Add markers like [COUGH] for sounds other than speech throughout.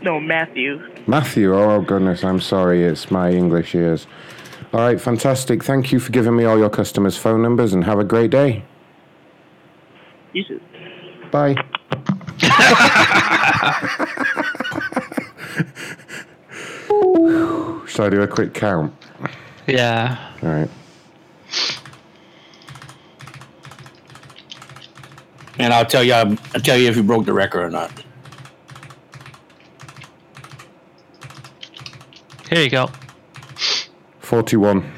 No, Matthew. Matthew, oh goodness, I'm sorry, it's my English ears. All right, fantastic. Thank you for giving me all your customers' phone numbers and have a great day. You should. Bye. [LAUGHS] Should I do a quick count? Yeah. All right. And I'll tell you, I'll tell you if you broke the record or not. Here you go. 41.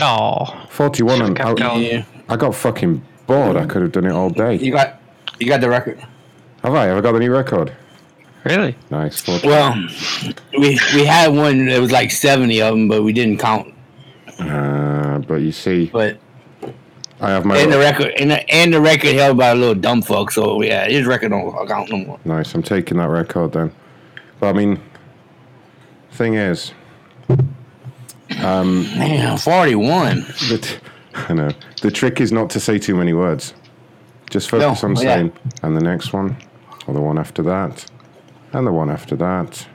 Oh. 41 and Should've I. Yeah, I got fucking bored. I could have done it all day. you got, you got the record. Have I? Have I got the new record? Really? Nice. 40. Well, we we had one that was like seventy of them, but we didn't count. Uh, but you see, But I have my. and the record, and the, and the record held by a little dumb fuck. So yeah, his record don't count no more. Nice. I'm taking that record then. But I mean, thing is, um, Man, forty one. the t- [LAUGHS] I know the trick is not to say too many words. Just focus No, on oh, yeah. saying, and the next one, or the one after that, and the one after that,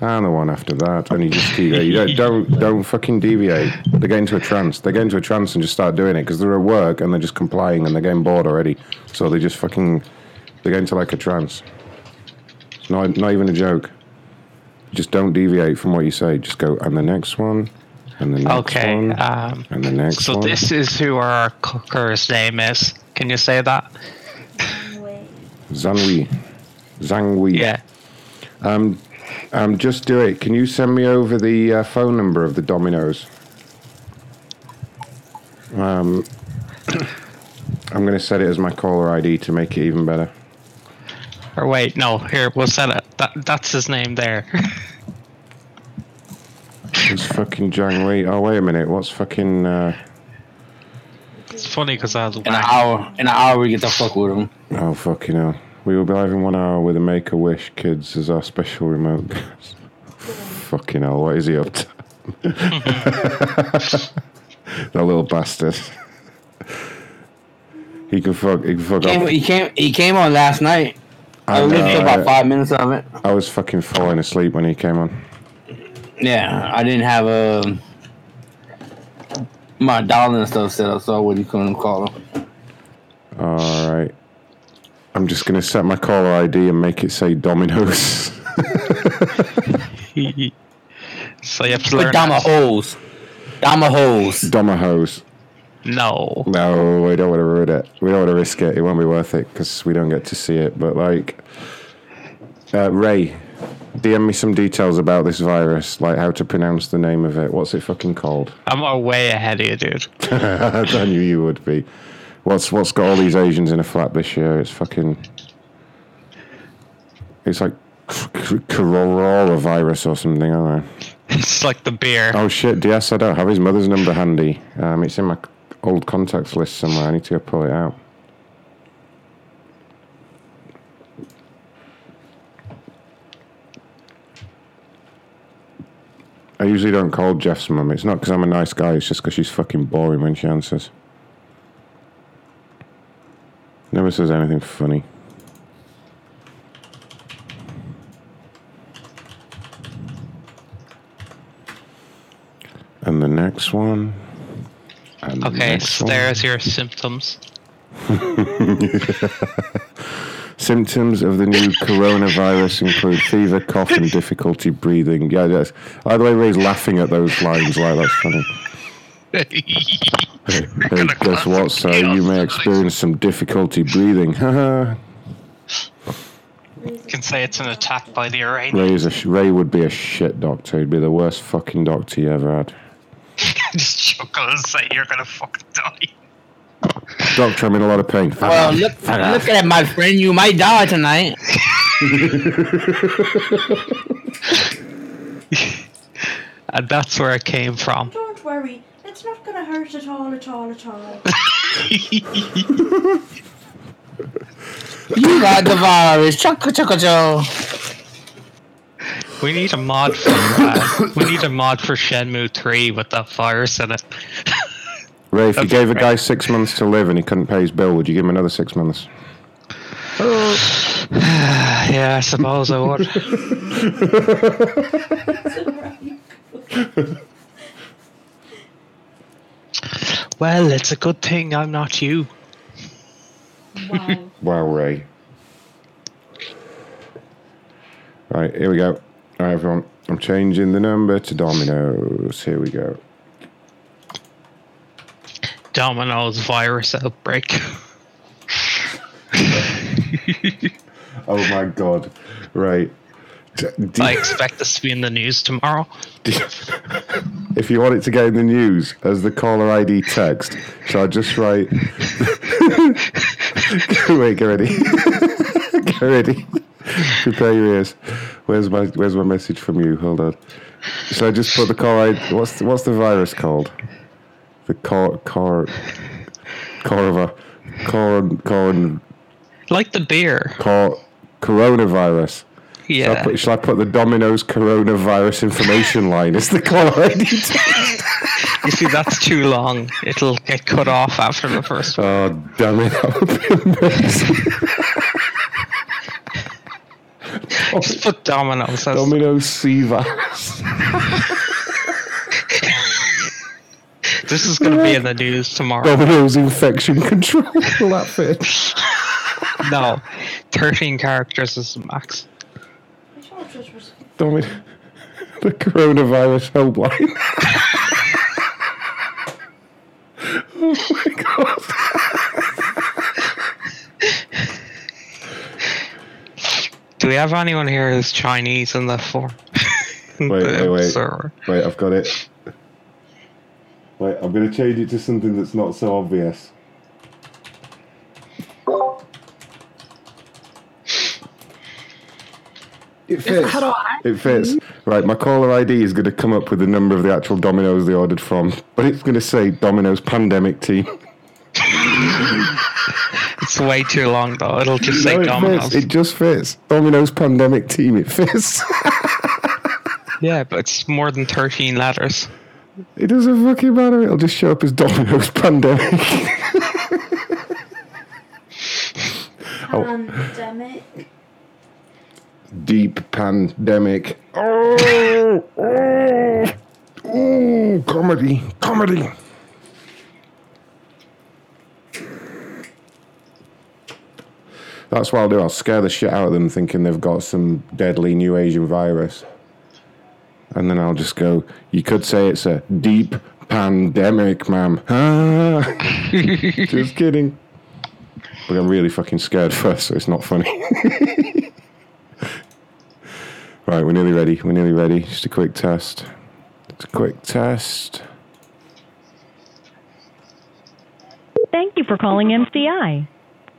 and the one after that, and you just keep it. You don't, don't don't fucking deviate. They get into a trance. They get into a trance and just start doing it because they're at work and they're just complying and they're getting bored already. So they just fucking they get into like a trance. It's not not even a joke. Just don't deviate from what you say. Just go and the next one, and the next Okay. one, Um, and the next so one. this is who our cooker's name is. Can you say that? Zanwi. Zangwi. Yeah. Um, just do it. Can you send me over the uh, phone number of the Domino's? Um, [COUGHS] I'm going to set it as my caller ID to make it even better. Or wait, no. Here, we'll set it. That, that's his name there. [LAUGHS] It's fucking Jang Wei. Oh, wait a minute. What's fucking. Uh, it's funny because I was In an hour, in an hour, we get to fuck with him. oh, fucking hell. We will be live in one hour with a Make a Wish Kids as our special remote. [LAUGHS] fucking hell. What is he up to? [LAUGHS] that little bastard. he can fuck. He can fuck Came, off. he came, he came on last night. I, I listened to uh, about five minutes of it. I was fucking falling asleep when he came on. Yeah, I didn't have a my dialing and stuff set up, so I wouldn't couldn't call him. All right. I'm just gonna set my caller ID and make it say Domino's. [LAUGHS] so you have to Put learn. Dama that. holes, Dama holes. No. No, we don't want to ruin it. We don't want to risk it. It won't be worth it because we don't get to see it. But like, uh, Ray, DM me some details about this virus, like how to pronounce the name of it. What's it fucking called? I'm way ahead of you, dude. [LAUGHS] I knew you would be. What's what's got all these Asians in a flat this year? It's fucking. It's like coronavirus or something. I don't know. [LAUGHS] It's like the beer. Oh shit! DS, I don't have his mother's number handy. Um, it's in my old contacts list somewhere. I need to go pull it out. I usually don't call Jeff's mum. It's not because I'm a nice guy. It's just because she's fucking boring when she answers. Never says anything funny. And the next one. And Okay, next so there's your symptoms. [LAUGHS] Symptoms of the new coronavirus include fever, cough, and difficulty breathing. Yeah, that's, by the way, Ray's laughing at those lines. Like that's funny. [LAUGHS] Hey, guess what, sir? You may experience some difficulty breathing. [LAUGHS] You can say it's an attack by the Iranians. Ray is a sh- Ray would be a shit doctor. He'd be the worst fucking doctor you ever had. [LAUGHS] Just chuckle and say you're gonna fucking die. Doctor, I'm in a lot of pain. Well, look, look at it, my friend. You might die tonight. [LAUGHS] And that's where it came from. Don't worry, it's not gonna hurt at all, at all, at all. [LAUGHS] You got the virus. Chugga chugga joe. We need a mod for uh, we need a mod for Shenmue 3 with that virus in it. Ray, if you gave a guy six months to live and he couldn't pay his bill, would you give him another six months? [SIGHS] yeah, I suppose I would. well, it's a good thing I'm not you. Wow. [LAUGHS] Wow, Ray. Right, here we go. All right, everyone. I'm changing the number to Domino's. Here we go. Domino's virus outbreak. [LAUGHS] Oh my god. Right. Do- I expect this to be in the news tomorrow. [LAUGHS] if you want it to get in the news as the caller ID text, shall I just write? [LAUGHS] Wait, get ready. get ready. Prepare your ears. Where's my Where's my message from you? Hold on. Shall I just put the ID? What's the, What's the virus called? The cor cor corva corn corn Like the beer. cor coronavirus. Shall, I Yeah. put, shall I put the Domino's coronavirus information [LAUGHS] line as the caller ID? [LAUGHS] [LAUGHS] You see, that's too long. It'll get cut off after the first one. Oh, damn it. That would be amazing. [LAUGHS] Just put Domino's. As, Domino's [LAUGHS] C virus. this is going to be in the news tomorrow. Domino's infection control. [LAUGHS] Will that fit? No, 13 characters is max. I thought it was- Domino. The coronavirus helpline. oh my god. Do we have anyone here who's Chinese in the form? [LAUGHS] Wait, wait, wait. Server. Wait, I've got it. Wait, I'm going to change it to something that's not so obvious. It fits. It fits. Right, my caller ID is going to come up with the number of the actual Domino's they ordered from, but it's going to say Domino's Pandemic Team. [LAUGHS] It's way too long though. It'll just say No, it Domino's. fits. It just fits. Domino's Pandemic Team. It fits. Yeah, but it's more than 13 letters. it doesn't fucking matter. It'll just show up as Domino's Pandemic. Oh. Pandemic. deep pandemic. Oh, oh, oh, comedy, comedy. That's what I'll do. I'll scare the shit out of them, thinking they've got some deadly new Asian virus, and then I'll just go. You could say it's a deep pandemic, ma'am. [LAUGHS] Just kidding. But I'm really fucking scared first, so it's not funny. [LAUGHS] Right, we're nearly ready. We're nearly ready. Just a quick test. It's a quick test. Thank you for calling MCI.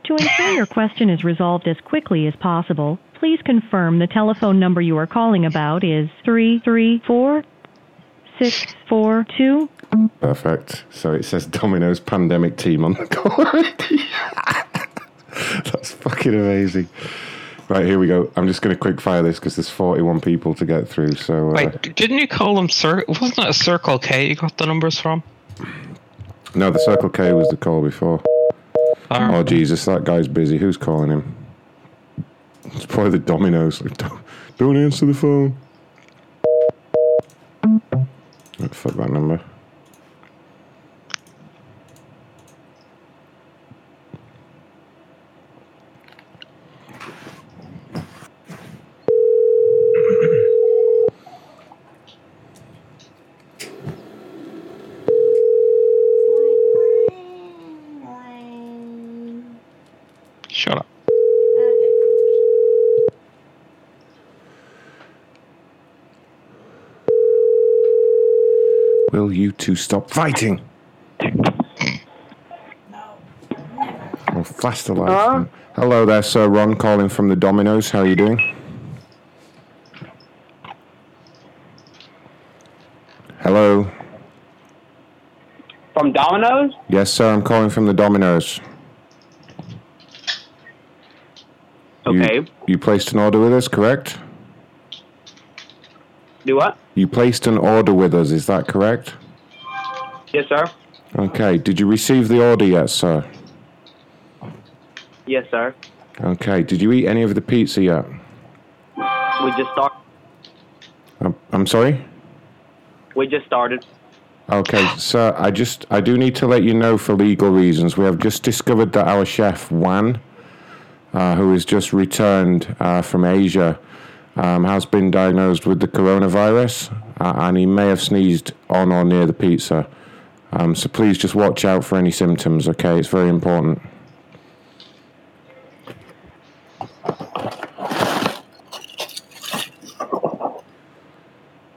To ensure your question is resolved as quickly as possible, please confirm the telephone number you are calling about is 334642. Perfect. So it says Domino's pandemic team on the call. ID. [LAUGHS] That's fucking amazing. Right, here we go. I'm just going to quick fire this because there's 41 people to get through. So, uh, Wait, didn't you call them Cir? Wasn't that a Circle K you got the numbers from? no, the Circle K was the call before. Oh, Jesus, that guy's busy. Who's calling him? It's probably the Domino's. Don't, [LAUGHS] don't answer the phone. Oh, fuck that number. Shut up. Will you two stop fighting? Oh, flash the lights. Hello there, Sir Ron, calling from the Domino's. How are you doing? Hello. From Domino's? Yes, sir. I'm calling from the Domino's. You- Okay. You, placed an order with us, correct? Do what? You placed an order with us. Is that correct? Yes, sir. Okay. Did you receive the order yet, sir? Yes, sir. Okay. Did you eat any of the pizza yet? We just started. I'm, um, I'm sorry. We just started. Okay, sir. I just I do need to let you know for legal reasons. We have just discovered that our chef Juan, uh, who has just returned uh, from Asia, um, has been diagnosed with the coronavirus, uh, and he may have sneezed on or near the pizza. Um, so please just watch out for any symptoms. Okay, it's very important.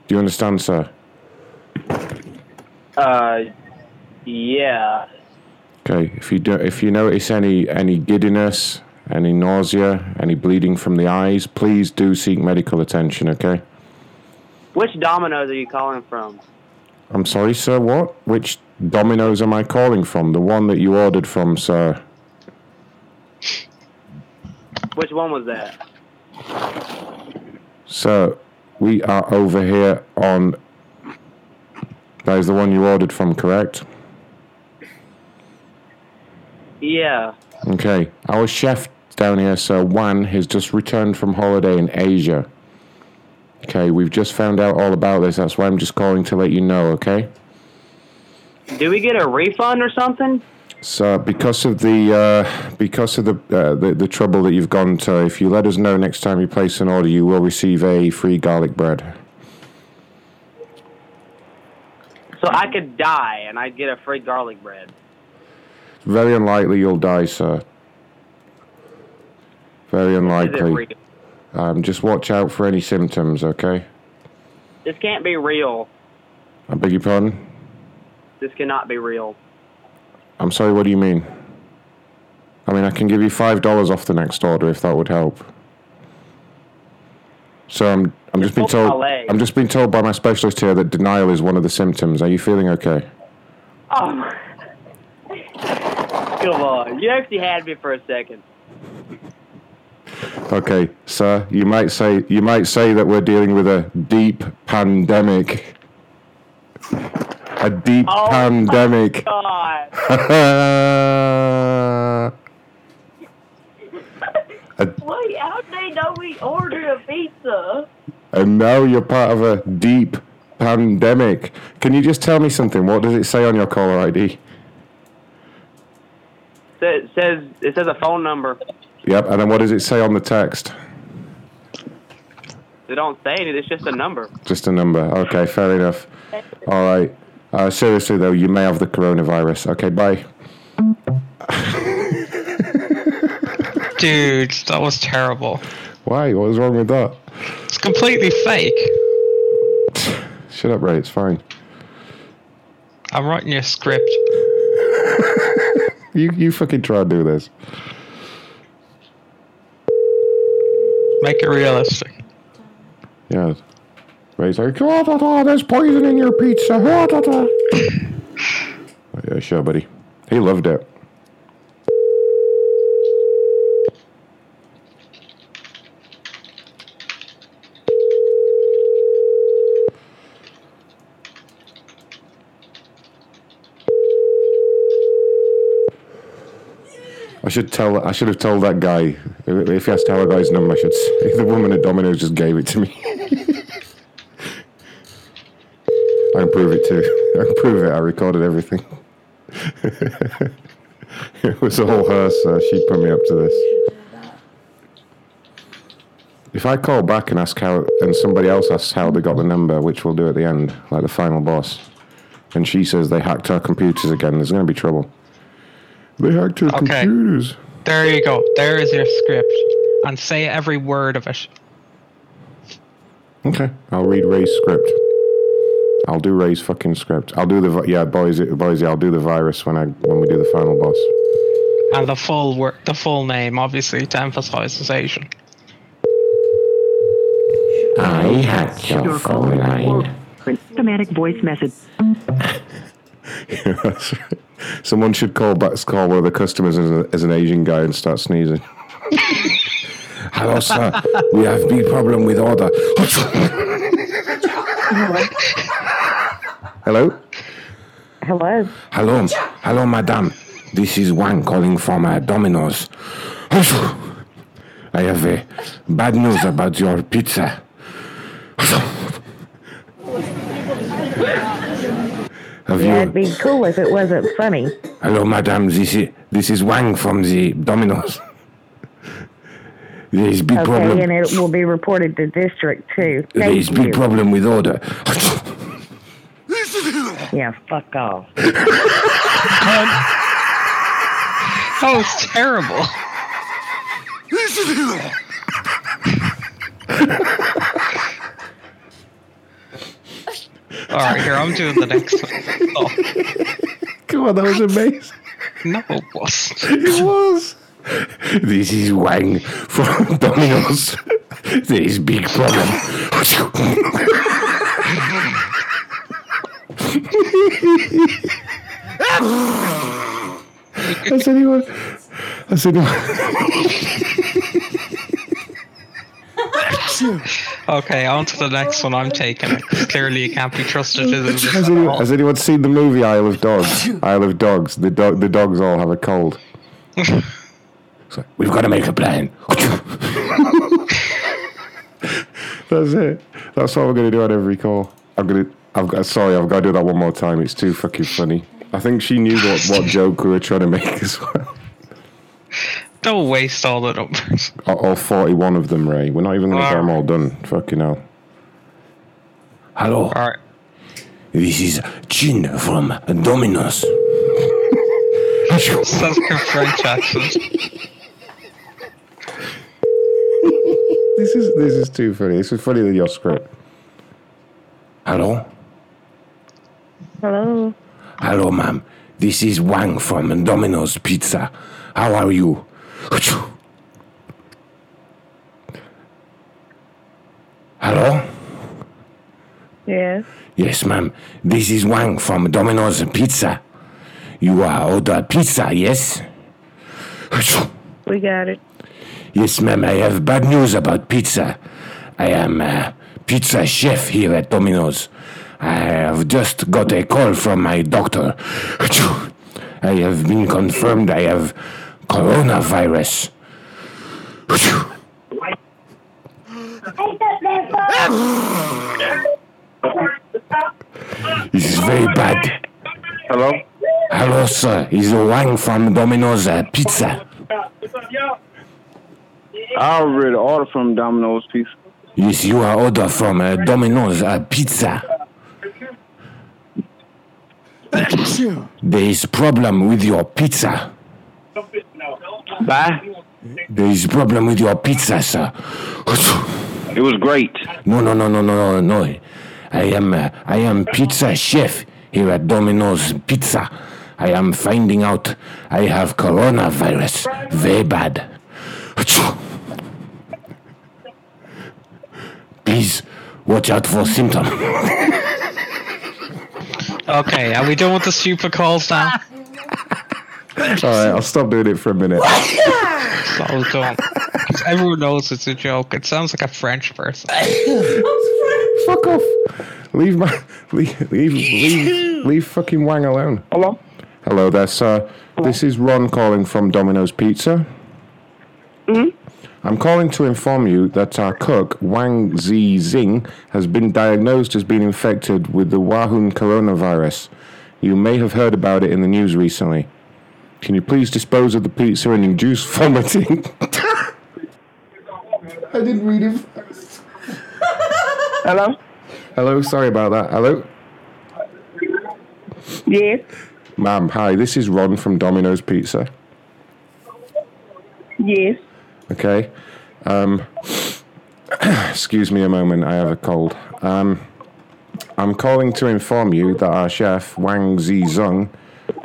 Do you understand, sir? Uh, yeah. Okay, if you do, if you notice any any giddiness, any nausea, any bleeding from the eyes, please do seek medical attention. Okay. Which Domino's are you calling from? I'm sorry, sir. What? Which Domino's am I calling from? The one that you ordered from, sir. Which one was that? Sir, we are over here on. That is the one you ordered from, correct? Yeah. Okay. Our chef down here, Sir Wan, has just returned from holiday in Asia. Okay, we've just found out all about this. That's why I'm just calling to let you know, okay? Do we get a refund or something? So, because of the uh, because of the, uh, the the trouble that you've gone to, if you let us know next time you place an order, you will receive a free garlic bread. So I could die and I'd get a free garlic bread. Very unlikely you'll die, sir. Very unlikely. Um, just watch out for any symptoms, okay? This can't be real. I beg your pardon? This cannot be real. I'm sorry, what do you mean? I mean, I can give you five dollars off the next order if that would help. So I'm, I'm just being told. I'm just being told by my specialist here that denial is one of the symptoms. Are you feeling okay? Oh. [LAUGHS] Come on. You actually had me for a second. Okay, sir. You might say you might say that we're dealing with a deep pandemic. A deep Oh my pandemic. God. [LAUGHS] Wait, how did they know we ordered a pizza? and now you're part of a deep pandemic. Can you just tell me something? What does it say on your caller ID? It says it says a phone number. Yep, and then what does it say on the text? They don't say it. It's just a number. Just a number. Okay, fair enough. All right. Uh, seriously though, you may have the coronavirus. Okay, bye. Dude, that was terrible. Why? What was wrong with that? It's completely fake. [SIGHS] Shut up, Ray. It's fine. I'm writing your script. [LAUGHS] You you fucking try to do this. Make it realistic. Yeah. Ray's like, oh, da, da, there's poison in your pizza. [COUGHS] Oh, da, da. yeah, sure, buddy. He loved it. I should tell. I should have told that guy if he has to have a guy's number. I should. s- The woman at Domino's just gave it to me. [LAUGHS] I can prove it too. [LAUGHS] I can prove it. I recorded everything. [LAUGHS] it was all her, so she put me up to this. If I call back and ask how, and somebody else asks how they got the number, which we'll do at the end, like the final boss, and she says they hacked our computers again, there's going to be trouble. They hacked her Okay. computers. There you go. There is your script. And say every word of it. Okay, I'll read Ray's script. I'll do Ray's fucking script. I'll do the vi- yeah, boys, boys. I'll do the virus when I when we do the final boss. And the full word, the full name, obviously, to emphasize his Asian. I hacked your phone line. Automatic voice message. [LAUGHS] Someone should call back, call one of the customers as, a, as an Asian guy and start sneezing. [LAUGHS] Hello, sir. We have big problem with order. [LAUGHS] Hello. Hello. Hello. Hello, madam. This is Juan calling from uh, Domino's. [SIGHS] I have uh, bad news about your pizza. [LAUGHS] have Yeah, you? it'd be cool if it wasn't funny. Hello, madam. This is this is Wang from the Domino's. There is big Okay, problem. and it will be reported to district too. There Thank is big problem with order. [LAUGHS] Yeah, fuck off. [LAUGHS] That was terrible. [LAUGHS] All right, here I'm doing the next one. Oh, Come on, that was amazing. no, it wasn't. It was. This is Wang from Domino's. There is big problem. [LAUGHS] Has anyone? Has anyone? Okay, on to the next one. I'm taking it. Clearly, you can't be trusted to do Has at anyone, has anyone seen the movie Isle of Dogs? Isle of Dogs. The dog, the dogs all have a cold. [LAUGHS] So, we've got to make a plan. [LAUGHS] That's it. That's what we're gonna do on every call. I'm gonna. I've got. Sorry, I've got to do that one more time. It's too fucking funny. I think she knew what, what [LAUGHS] joke we were trying to make as well. Don't waste all the numbers. [LAUGHS] All, all 41 of them, Ray. We're not even gonna get them all done. Fucking hell. Hello. All right. This is Chin from Domino's. [LAUGHS] Sounds like a French accent. This is this is too funny. This is funnier than your script. Hello, Hello. hello, ma'am. This is Wang from Domino's Pizza. How are you? Hello. Yes. Yes, ma'am. This is Wang from Domino's Pizza. You are order pizza, yes? We got it. Yes, ma'am. I have bad news about pizza. I am a pizza chef here at Domino's. I have just got a call from my doctor. I have been confirmed I have coronavirus. This is very bad. Hello? Hello, sir. Is Wang from Domino's uh, Pizza? I already ordered from Domino's Pizza. Yes, you are order from uh, Domino's uh, Pizza. There is problem with your pizza. Bye. There is problem with your pizza, sir. It was great. No, no, no, no, no, no, no. I am, uh, I am pizza chef here at Domino's Pizza. I am finding out I have coronavirus. Very bad. Please watch out for symptoms. Okay, are we done with the super calls now? [LAUGHS] All right, I'll stop doing it for a minute. So don't. 'Cause everyone knows it's a joke. It sounds like a French person. Fuck off. Leave my [LAUGHS] leave leave leave, leave fucking Wang alone. Hello? Hello there, sir. This is Ron calling from Domino's Pizza. hmm I'm calling to inform you that our cook, Wang Zi Xing, has been diagnosed as being infected with the Wuhan coronavirus. You may have heard about it in the news recently. Can you please dispose of the pizza and induce vomiting? [LAUGHS] I didn't read it. Hello? Hello, sorry about that. Hello? Yes. Ma'am, hi, this is Ron from Domino's Pizza. Yes. Okay. Um, [CLEARS THROAT] excuse me a moment, I have a cold. Um, I'm calling to inform you that our chef, Wang Zizong,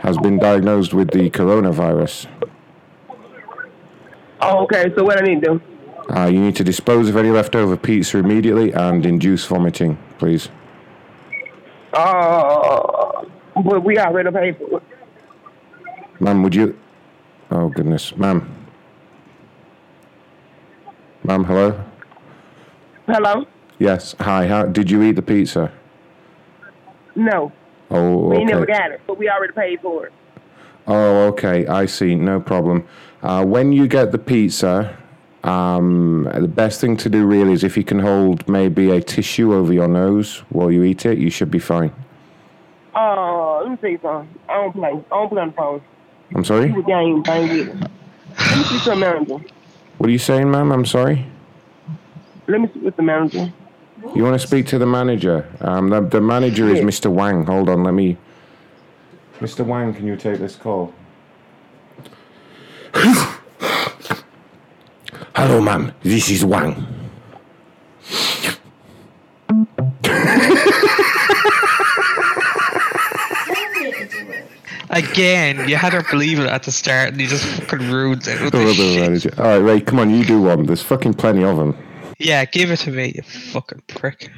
has been diagnosed with the coronavirus. Oh, okay. So what I need to do? Uh, you need to dispose of any leftover pizza immediately and induce vomiting, please. Uh, but we already paid for it. Ma'am, would you. Oh, goodness. Ma'am. Ma'am, hello? Hello? Yes. Hi, how, did you eat the pizza? No, Oh, we okay. never got it, but we already paid for it. Oh, okay. I see. No problem. Uh, when you get the pizza, Um, the best thing to do really is if you can hold maybe a tissue over your nose while you eat it, you should be fine. Uh, let me tell you something. I don't play. I don't play on the phone. I'm sorry? People game thing with. Let me the manager. What are you saying, ma'am? I'm sorry? Let me speak with the manager. You want to speak to the manager? Um, the, the manager is Mr. Wang. Hold on, let me. Mr. Wang, can you take this call? [COUGHS] Hello, ma'am. This is Wang. [COUGHS] Again, you had her believe it at the start, and you just fucking ruined it. with the shit. All right, Ray, come on, you do one. There's fucking plenty of them. Yeah, give it to me, you fucking prick.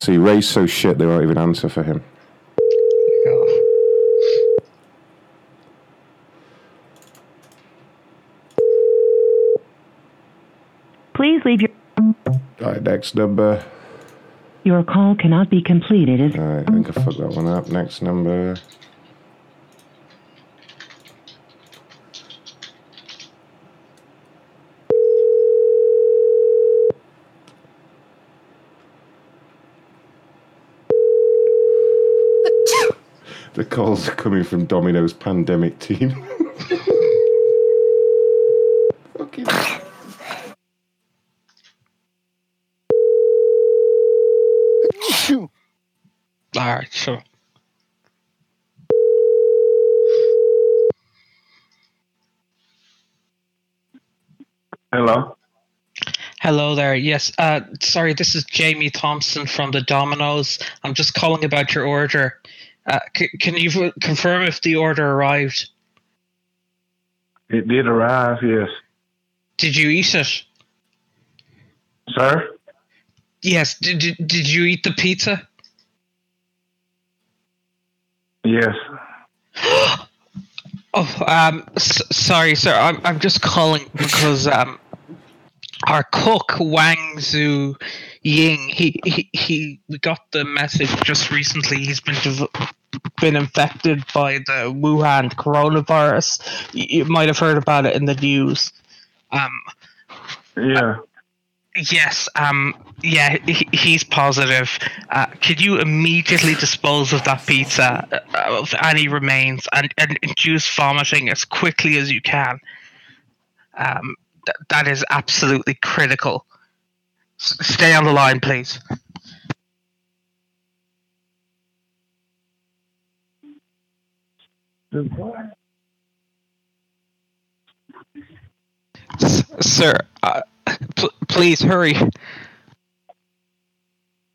See, Ray's so shit they won't even answer for him. Please leave your. All right, next number. Your call cannot be completed. As All right, I think I fucked that one up. Next number. [LAUGHS] The calls are coming from Domino's pandemic team. [LAUGHS] Fucking. Alright, sure. Hello. Hello there. Yes. Uh, sorry, this is Jamie Thompson from the Domino's. I'm just calling about your order. Uh, c- can you v- confirm if the order arrived? It did arrive, yes. Did you eat it? Sir? Yes. Did did, did you eat the pizza? Yes. [GASPS] Oh, um, s- sorry, sir. I'm I'm just calling because um, our cook Wang Zhu Ying, he he he, we got the message just recently. He's been dev- been infected by the Wuhan coronavirus. You, you might have heard about it in the news. Um, Yeah. Yes, um, yeah, he, he's positive. Uh, could you immediately dispose of that pizza, uh, of any remains, and, and induce vomiting as quickly as you can? Um, th- that is absolutely critical. S- stay on the line, please. S- sir, uh, pl- please hurry.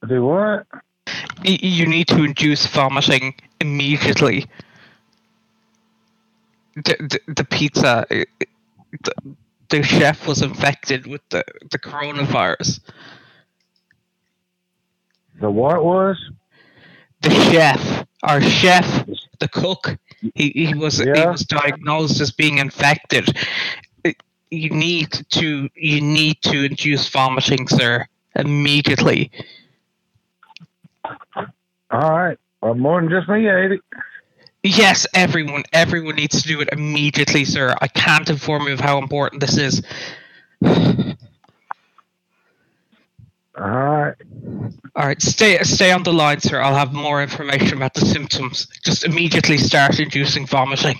Do what? Y- you need to induce vomiting immediately. The, the, the pizza, uh, the, the chef was infected with the, the coronavirus. The what was? The chef, our chef, the cook, he, he was he was diagnosed as being infected. You need to you need to induce vomiting, sir, immediately. All right. Well, more than just me it. Yes, everyone, everyone needs to do it immediately, sir. I can't inform you of how important this is. [SIGHS] All right. All right, stay stay on the line, sir. I'll have more information about the symptoms. Just immediately start inducing vomiting.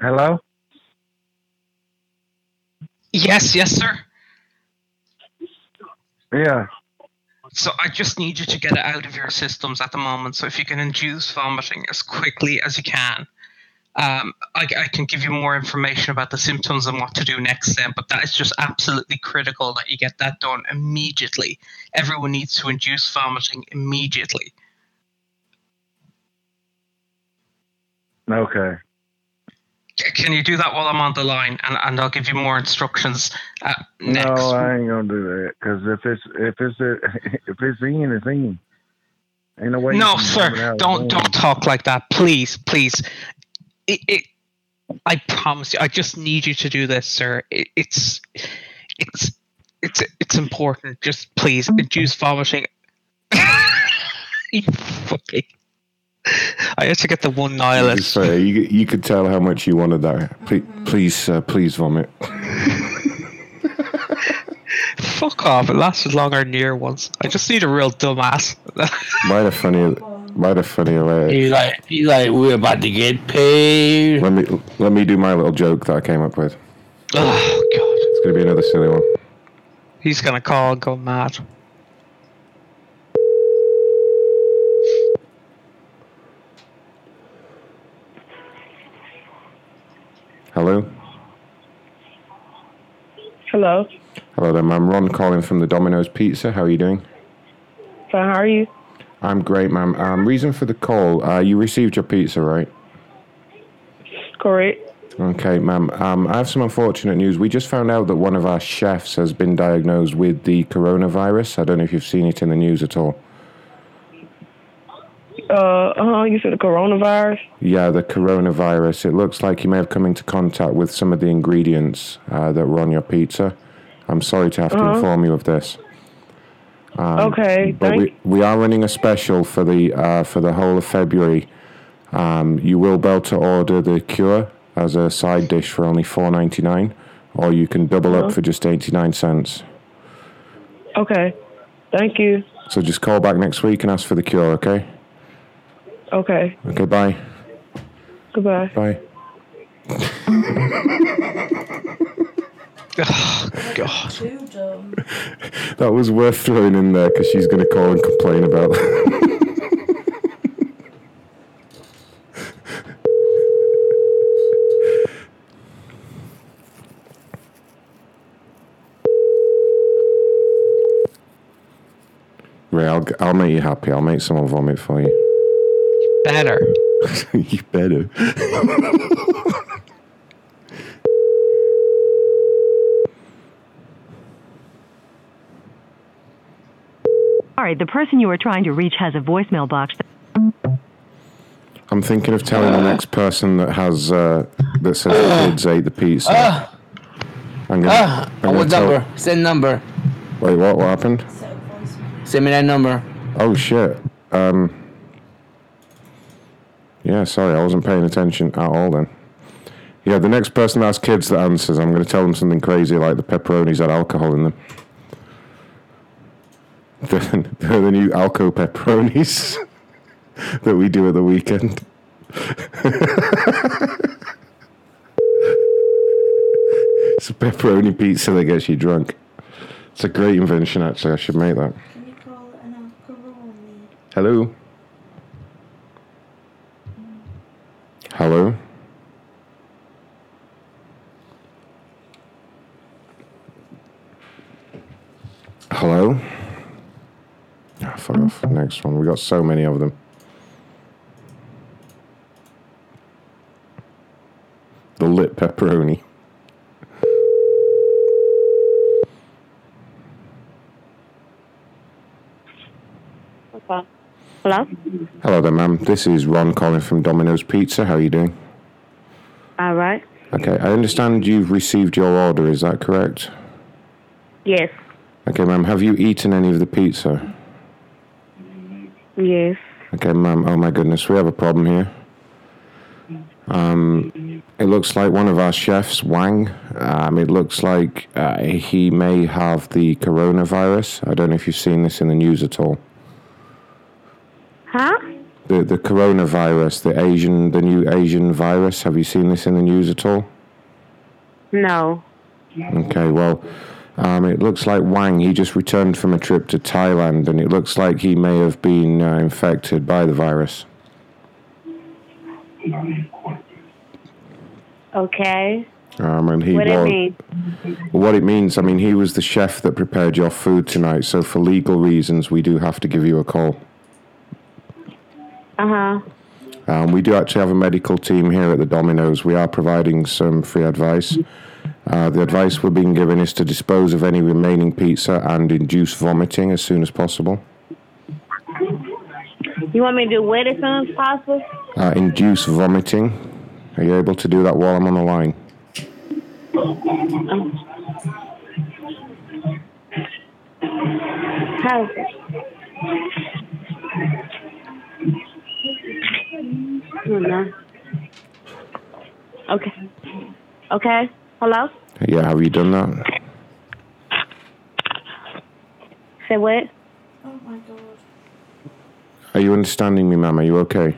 Hello? Yes, yes, sir. Yeah. So I just need you to get it out of your systems at the moment. So if you can induce vomiting as quickly as you can, um, I, I can give you more information about the symptoms and what to do next then. But that is just absolutely critical that you get that done immediately. Everyone needs to induce vomiting immediately. Okay. Can you do that while I'm on the line, and, and I'll give you more instructions uh, next. No, I ain't gonna do that. Cause if it's if it's a, [LAUGHS] if it's in, it's in. Ain't no way. no, sir, don't don't talk like that, please, please. It, it, I promise you, I just need you to do this, sir. It, it's, it's, it's, it's important. Just please induce vomiting. [LAUGHS] You fucking. [LAUGHS] I had to get the one nihilist. Sorry, you, you could tell how much you wanted that. Please, please, uh, please vomit. [LAUGHS] Fuck off! It lasted longer than your ones. I just need a real dumbass. By the funny, by the funny way. He's like, he's like, we're about to get paid. Let me let me do my little joke that I came up with. oh god, It's gonna be another silly one. he's gonna call and go mad. Hello, Hello. hello there, ma'am. Ron calling from the Domino's Pizza. How are you doing? Fine, how are you? I'm great, ma'am. Um, reason for the call. Uh, you received your pizza, right? Correct. Okay, ma'am. Um, I have some unfortunate news. We just found out that one of our chefs has been diagnosed with the coronavirus. I don't know if you've seen it in the news at all. Uh, uh-huh, you said the coronavirus? Yeah, the coronavirus. It looks like you may have come into contact with some of the ingredients uh, that were on your pizza. I'm sorry to have to Uh-huh. inform you of this. Um, Okay, but we, we are running a special for the uh, for the whole of February. Um, you will be able to order the cure as a side dish for only four ninety nine, or you can double Uh-huh. up for just eighty nine cents. Okay. Thank you. So just call back next week and ask for the cure. Okay. Okay. Okay. Bye. Goodbye. Bye. [LAUGHS] Oh god. [LAUGHS] That was worth throwing in there because she's going to call and complain about. [LAUGHS] Ray, I'll, I'll make you happy. I'll make someone vomit for you. Better. [LAUGHS] you better. [LAUGHS] Sorry, the person you are trying to reach has a voicemail box. I'm thinking of telling the next person that has uh, that says the kids ate the pizza. Ah, I'm gonna, ah, I'm gonna what tell- number? Send number. Wait, what? What happened? Send me that number. Oh shit. Um. Yeah, sorry, I wasn't paying attention at all then. Yeah, the next person that has kids that answers, I'm going to tell them something crazy like the pepperonis had alcohol in them. [LAUGHS] The, they're the new Alco pepperonis [LAUGHS] that we do at the weekend. [LAUGHS] it's a pepperoni pizza that gets you drunk. It's a great invention, actually. I should make that. Hello? Hello? Hello? Ah, fuck off. Next one. We got so many of them. The lit pepperoni. Hello? Hello there, ma'am. This is Ron calling from Domino's Pizza. How are you doing? All right. Okay, I understand you've received your order. Is that correct? Yes. Okay, ma'am. Have you eaten any of the pizza? Yes. Okay, ma'am. Oh my goodness, we have a problem here. Um, it looks like one of our chefs, Wang. Um, it looks like uh, he may have the coronavirus. I don't know if you've seen this in the news at all. Huh? The the coronavirus, the Asian, the new Asian virus. Have you seen this in the news at all? No. Okay, well, Um, it looks like Wang, he just returned from a trip to Thailand, and it looks like he may have been uh, infected by the virus. Okay. Um, and he what it mean? What it means, I mean, he was the chef that prepared your food tonight, so for legal reasons, we do have to give you a call. Uh huh. Um, we do actually have a medical team here at the Domino's. We are providing some free advice. Uh, the advice we're being given is to dispose of any remaining pizza and induce vomiting as soon as possible. You want me to do what as soon as possible? Uh, induce vomiting. Are you able to do that while I'm on the line? How? No. Okay. Okay. Hello? Yeah, have you done that? Say what? Oh my god. Are you understanding me, ma'am? Are you okay?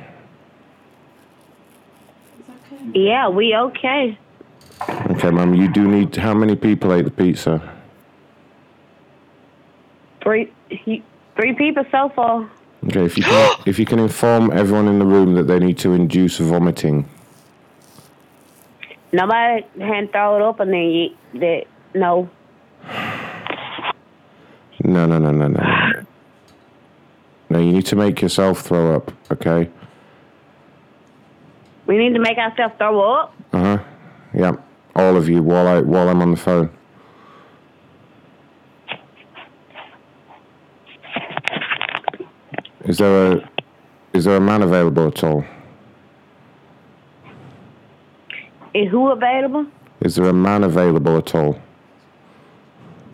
Yeah, we okay. Okay, ma'am. You do need. How many people ate the pizza? Three, he, three people so far. Okay, if you can, [GASPS] if you can inform everyone in the room that they need to induce vomiting. Nobody hadn't thrown it up and then. That no. No, no, no, no, no. no. No, you need to make yourself throw up. Okay. We need to make ourselves throw up. Uh huh. Yeah. All of you, while I while I'm on the phone. Is there a is there a man available at all? Is who available? Is there a man available at all?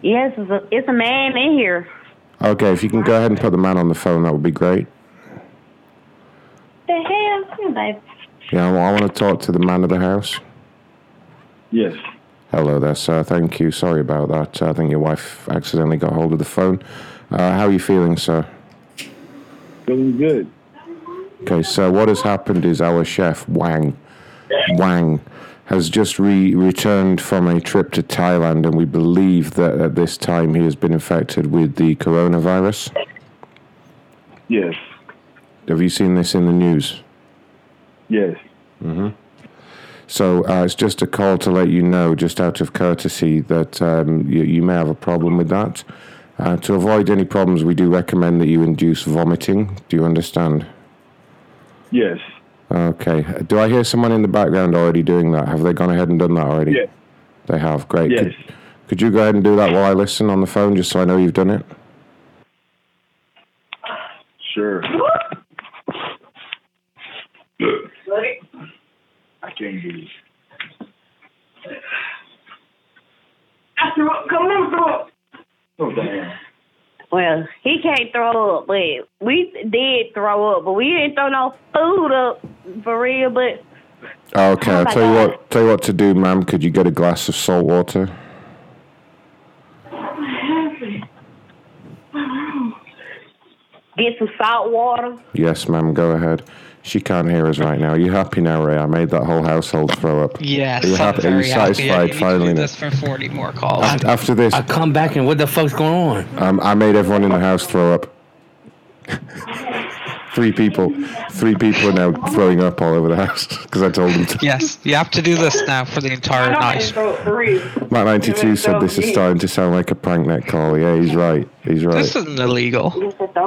Yes, it's a, it's a man in here. Okay, if you can go ahead and put the man on the phone, that would be great. The hell, Yeah, babe. Yeah, I want to talk to the man of the house. Yes. Hello there, sir. Thank you. Sorry about that. I think your wife accidentally got hold of the phone. Uh, how are you feeling, sir? Feeling good. Okay, so what has happened is our chef, Wang, Wang, has just re- returned from a trip to Thailand, and we believe that at this time he has been infected with the coronavirus. Yes. Have you seen this in the news? Yes. hmm So uh, it's just a call to let you know, just out of courtesy, that um, you, you may have a problem with that. Uh, to avoid any problems, we do recommend that you induce vomiting. Do you understand? Yes. Okay. Do I hear someone in the background already doing that? Have they gone ahead and done that already? Yeah. They have. Great. Yes. Could, could you go ahead and do that while I listen on the phone, just so I know you've done it? Sure. I can't do it. I threw up. Come on, throw up. Oh, damn. Well, he can't throw up, but we did throw up, but we didn't throw no food up for real. But oh, Okay. Oh I'll my tell you God. what. Tell you what to do, ma'am. Could you get a glass of salt water? get some salt water. Yes, ma'am. Go ahead. She can't hear us right now. Are you happy now, Ray? I made that whole household throw up. Yes, Are you happy? Are you very happy. satisfied? I need to finally. do this for 40 more calls. After, after this, I come back and what the fuck's going on? um, I made everyone in the house throw up. three people, three people are now throwing up all over the house because I told them to. Yes, you have to do this now for the entire night. Throw up for. Matt ninety two said this is starting to sound like a prank net call. Yeah, he's right. He's right. This isn't illegal.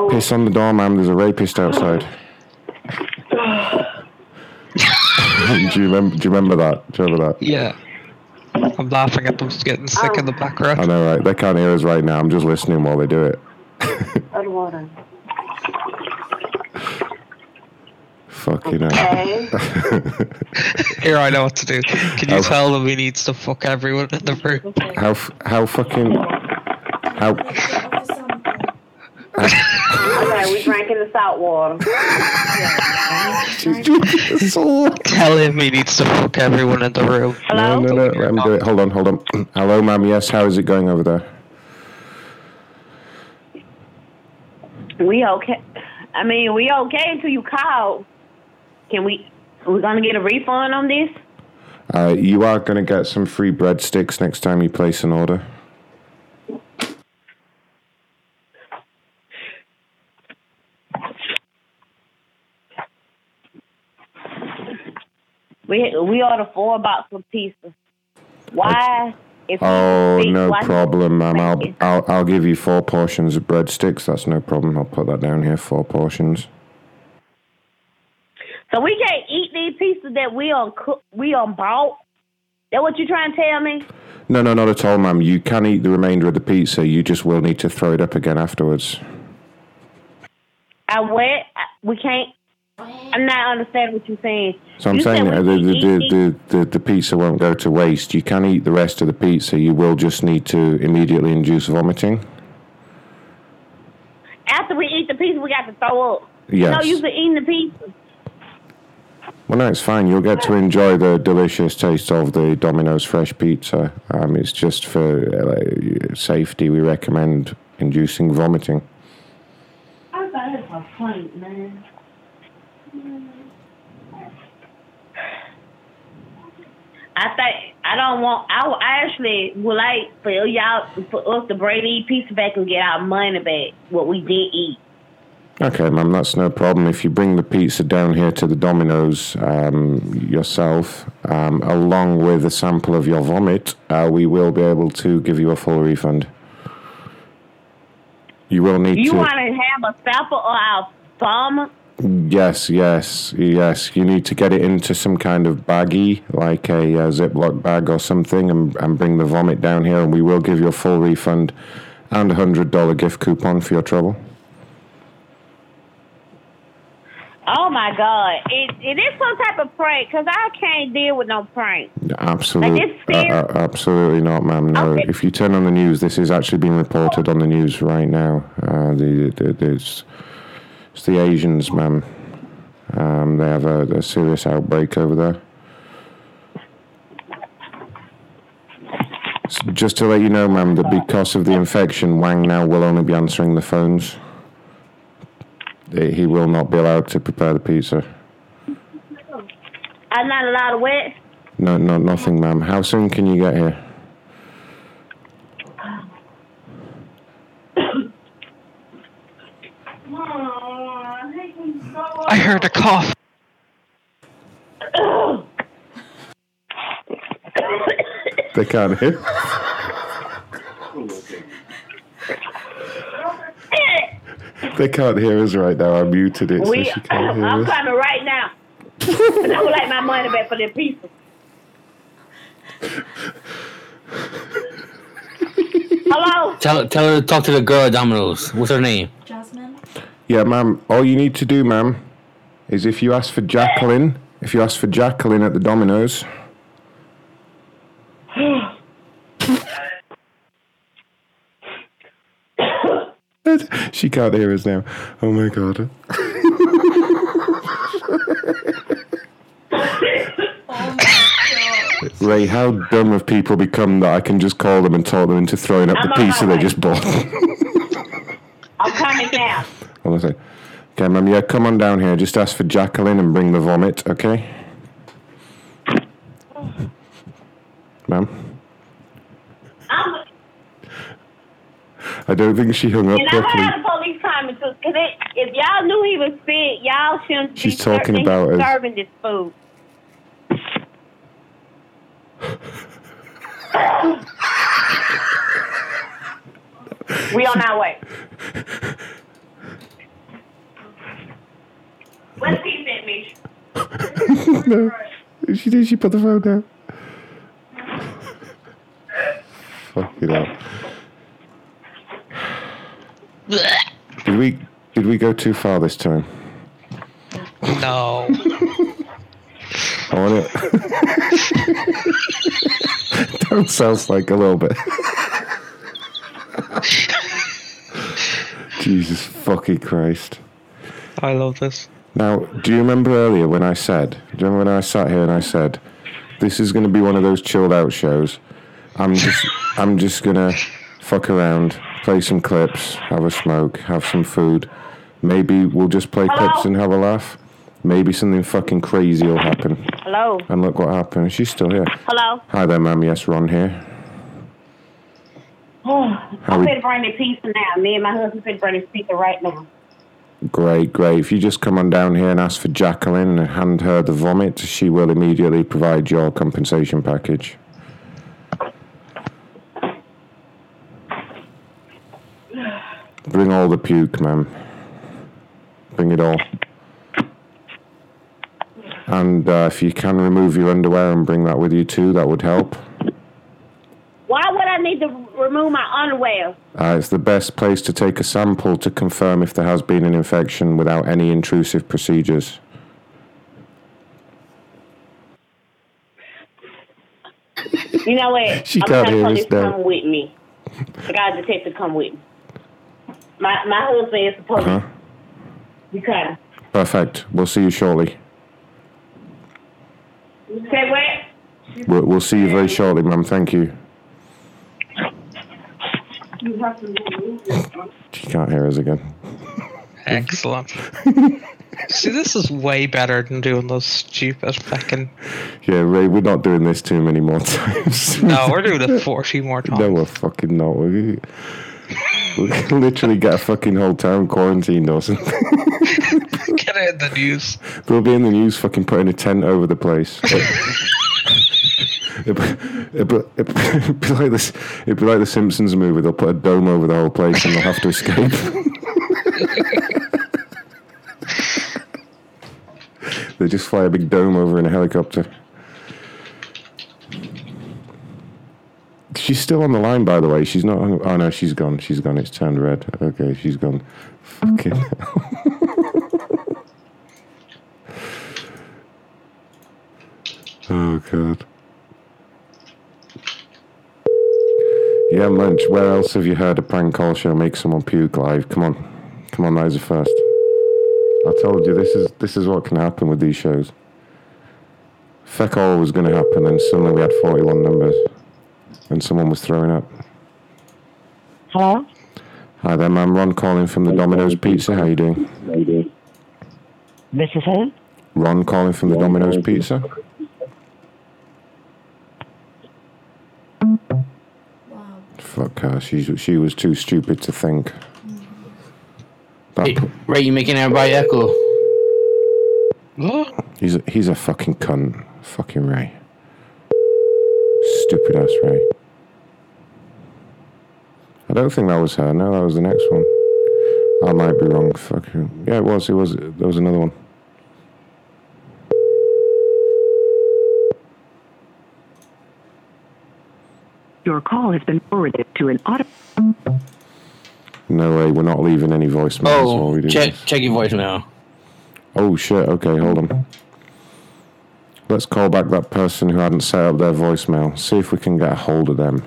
Piss on the door, man. There's a rapist outside. [LAUGHS] do you remember? Do you remember that? Do you remember that? Yeah. I'm laughing at them getting sick in the oh. background. I know, right? They can't hear us right now. I'm just listening while they do it. Other water. [LAUGHS] Fucking hell. Here, I know what to do. Can you Oh. tell them he needs to fuck everyone in the room? How how fucking how [LAUGHS] Okay, we drinking the salt water. Tell [LAUGHS] him he needs to fuck everyone in the room. no no no let me do it. Hold on hold on. [CLEARS THROAT] Hello, ma'am. Yes, how is it going over there? We okay? I mean, we okay until you call. Can we? We're gonna get a refund on this? Uh, you are going to get some free breadsticks next time you place an order. We we ordered four boxes of pizza. Why? If Oh, speak, no problem, ma'am. I'll, I'll I'll give you four portions of breadsticks. That's no problem. I'll put that down here. Four portions. So we can't eat these pizzas that we on cook, we on bought. That what you trying to tell me? No, no, not at all, ma'am. You can eat the remainder of the pizza. You just will need to throw it up again afterwards. I went. We can't. I'm not understanding what you're saying. So I'm You saying the, the, the, the, the, the pizza won't go to waste. You can eat the rest of the pizza. You will just need to immediately induce vomiting. After we eat the pizza, we got to throw up. Yes. No use of eating the pizza. Well, no, it's fine. You'll get to enjoy the delicious taste of the Domino's fresh pizza. Um, it's just for uh, safety. We recommend inducing vomiting. I thought it was a point, man. I think I don't want. I, I actually would like for y'all for us to bring these pizza back and get our money back. What we did eat. Okay, ma'am, that's no problem. If you bring the pizza down here to the Domino's um, yourself, um, along with a sample of your vomit, uh, we will be able to give you a full refund. You will need You to. want to have a sample of our vomit? Yes, yes, yes. You need to get it into some kind of baggie, like a uh, Ziploc bag or something, and, and bring the vomit down here, and we will give you a full refund and a hundred dollar gift coupon for your trouble. Oh my God! It it is some type of prank because I can't deal with no prank. Absolutely, Like, uh, uh, absolutely not, ma'am. No, Okay. if you turn on the news, this is actually being reported on the news right now. Uh, the, the, the it's, the Asians, ma'am. Um, they have a, a serious outbreak over there. S- Just to let you know, ma'am, that because of the infection, Wang now will only be answering the phones. He will not be allowed to prepare the pizza. I'm not allowed to wait. No, no, nothing, ma'am. How soon can you get here? [COUGHS] I heard a cough. They can't hear. They can't hear us right now. I muted it, so she can't hear I'm us. coming right now. I would like my money back for the pizza. Hello. Tell tell her to talk to the girl at Domino's. What's her name? Jasmine. Yeah, ma'am. All you need to do, ma'am, is if you ask for Jacqueline, if you ask for Jacqueline at the Domino's, [GASPS] she can't hear us now. Oh my god. Ray, how dumb have people become that I can just call them and talk them into throwing up I'm the pizza they just bought? I'm coming down. [LAUGHS] Hold on a sec. Okay, ma'am, yeah, come on down here. Just ask for Jacqueline and bring the vomit, okay? Ma'am? I'm, I don't think she hung up and properly. have the police coming too. Cause it, if y'all knew he was sick, y'all shouldn't be She's talking serving, about us. serving this food. [LAUGHS] we on our way. What's he sent me? No. She did, she put the phone down. Fuck it up. Did we did we go too far this time? No. I want it. Don't sounds like a little bit. Jesus fucking Christ. I love this. Now, do you remember earlier when I said, do you remember when I sat here and I said, this is going to be one of those chilled out shows? I'm just, [LAUGHS] I'm just going to fuck around, play some clips, have a smoke, have some food. Maybe we'll just play clips and have a laugh. Maybe something fucking crazy will happen. Hello. And look what happened. She's still here. Hello. Hi there, ma'am. Yes, Ron here. [SIGHS] Oh, I'm we- bring the pizza now. Me and my husband finna bring this pizza right now. Great, great. If you just come on down here and ask for Jacqueline and hand her the vomit, she will immediately provide your compensation package. Bring all the puke, ma'am. Bring it all. And uh, if you can remove your underwear and bring that with you too, that would help. Why would I need to remove my underwear? Uh, it's the best place to take a sample to confirm if there has been an infection without any intrusive procedures. You know what? [LAUGHS] She I'm can't hear us now. come with me. I got a detective come with me. My my husband is supposed Uh-huh. to coming. Perfect. We'll see you shortly. Say what? We'll, we'll see you very shortly, ma'am. Thank you. You have to remove it. She can't hear us again. Excellent. See, this is way better than doing those stupid fucking. Yeah, Ray, we're not doing this too many more times. No, we're doing it 40 more times. [LAUGHS] No, we're fucking not. We, we can [LAUGHS] literally get a fucking whole town quarantined or something. [LAUGHS] Get it in the news. They'll be in the news fucking putting a tent over the place. It'd be, it'd, be, like this. It'd be like the Simpsons movie. They'll put a dome over the whole place, and they'll have to escape. [LAUGHS] they just fly a big dome over in a helicopter. She's still on the line, by the way. She's not. Oh no, she's gone. She's gone. It's turned red. Okay, she's gone. Fucking. [LAUGHS] oh god. Yeah, Munch, where else have you heard a prank call show make someone puke live? Come on. Come on, that was the first. I told you this is this is what can happen with these shows. Feck all was gonna happen, and suddenly we had forty one numbers. And someone was throwing up. Hello? Hi there, ma'am. Ron calling from the Domino's Pizza. How you doing? This is who? Ron calling from the Domino's Pizza. Fuck her. She she was too stupid to think. That, Hey, Ray, you making everybody echo. he's a, he's a fucking cunt. Fucking Ray. Stupid ass Ray. I don't think that was her. No, that was the next one. I might be wrong. Fucking yeah, it was. It was. There was another one. Your call has been forwarded to an auto. No way. We're not leaving any voicemails oh, while we Oh, do check this. check your voicemail. Oh shit, okay, hold on. Let's call back that person who hadn't set up their voicemail. See if we can get a hold of them.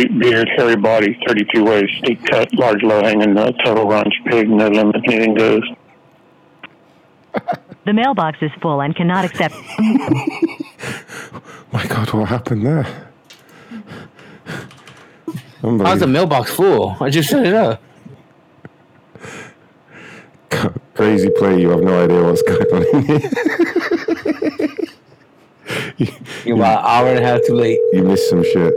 Quickly, beard, hairy body, 32 ways, steep cut, large low hanging nut, total ranch, pig, no limit, anything goes. [LAUGHS] The mailbox is full and cannot accept. [LAUGHS] My god, what happened there? How's the Unbelievable. mailbox full? I just set it up. Crazy play, you have no idea what's going on in here. [LAUGHS] You're about an hour and a half too late. You missed some shit.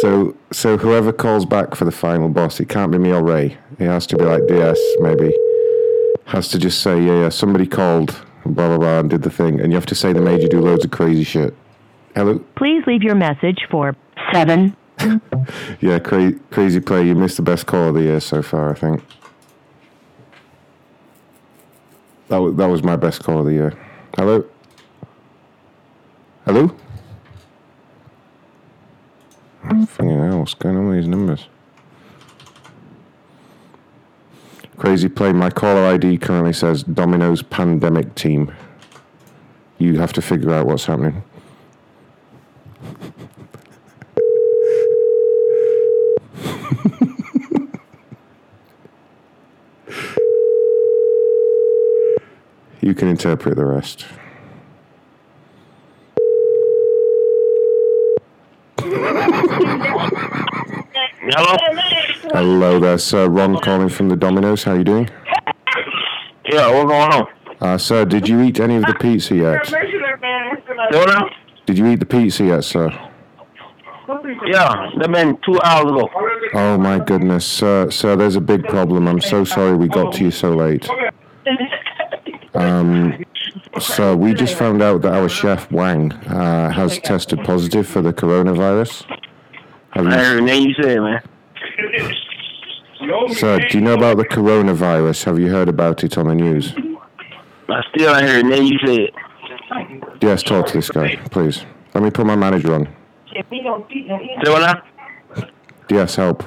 So, so, whoever calls back for the final boss, it can't be me or Ray. It has to be like DS, maybe. Has to just say, yeah, yeah, somebody called, blah blah blah, and did the thing, and you have to say they made you do loads of crazy shit. Hello. Please leave your message for seven. [LAUGHS] Yeah, cra- crazy play. You missed the best call of the year so far, I think. That was, that was my best call of the year. Hello? Hello? Fucking hell, what's going on with these numbers? Crazy play. My caller ID currently says Domino's pandemic team. You have to figure out what's happening. [LAUGHS] you can interpret the rest. [LAUGHS] Hello? Hello there, sir. Ron calling from the Domino's. How are you doing? Yeah, what's going on? Uh, sir, did you eat any of the pizza yet? What now? Did you eat the pizza yet, sir? Yeah, that been two hours ago. Oh my goodness, sir, sir, there's a big problem. I'm so sorry we got to you so late. Um, sir, we just found out that our chef Wang uh, has tested positive for the coronavirus. Have I heard you, the you said, man. sir, do you know about the coronavirus? Have you heard about it on the news? I still ain't heard the name you said. Yes, talk to this guy, please. Let me put my manager on. Say what? Yes, help.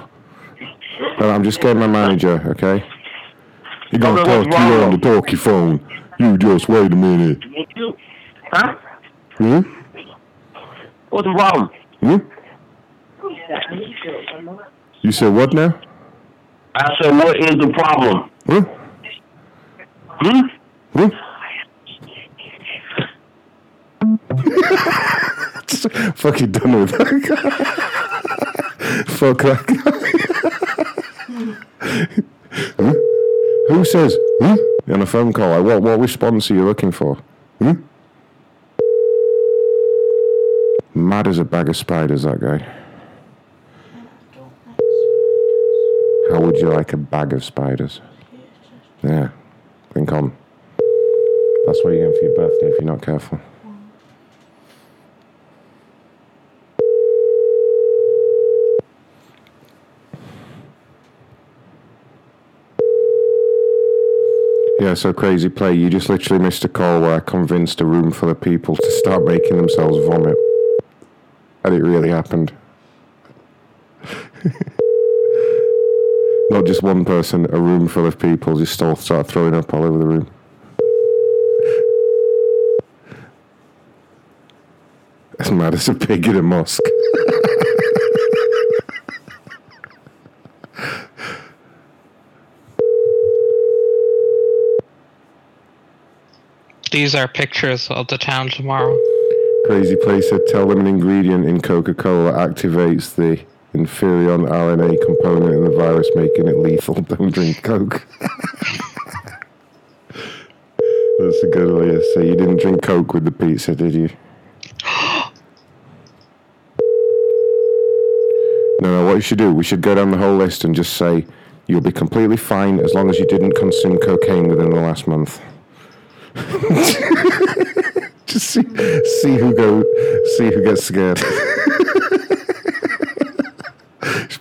Well, I'm just getting my manager, okay? You're gonna talk to you on the talkie phone. You just wait a minute. Huh? Hmm? What's the problem? Hmm? You said what now? I said, what is the problem? Huh? Hmm? Hmm? [LAUGHS] Fucking done with that guy. Fuck that guy. Huh? Who says hmm? on a phone call? Like, what what response are you looking for? Hmm? Mad as a bag of spiders, that guy. How would you like a bag of spiders? Yeah, think on. That's what you're getting for your birthday if you're not careful. Yeah, so crazy play. You just literally missed a call where I convinced a room full of people to start making themselves vomit. And it really happened. [LAUGHS] Not just one person, a room full of people just all started throwing up all over the room. As mad as a pig in a mosque. These are pictures of the town tomorrow. Crazy place said tell them an ingredient in Coca Cola activates the inferion RNA component in the virus, making it lethal. [LAUGHS] Don't drink Coke. That's a good way to say you didn't drink Coke with the pizza, did you? [GASPS] No, no, what you should do, we should go down the whole list and just say you'll be completely fine as long as you didn't consume cocaine within the last month. [LAUGHS] just see, see who go, see who gets scared. [LAUGHS]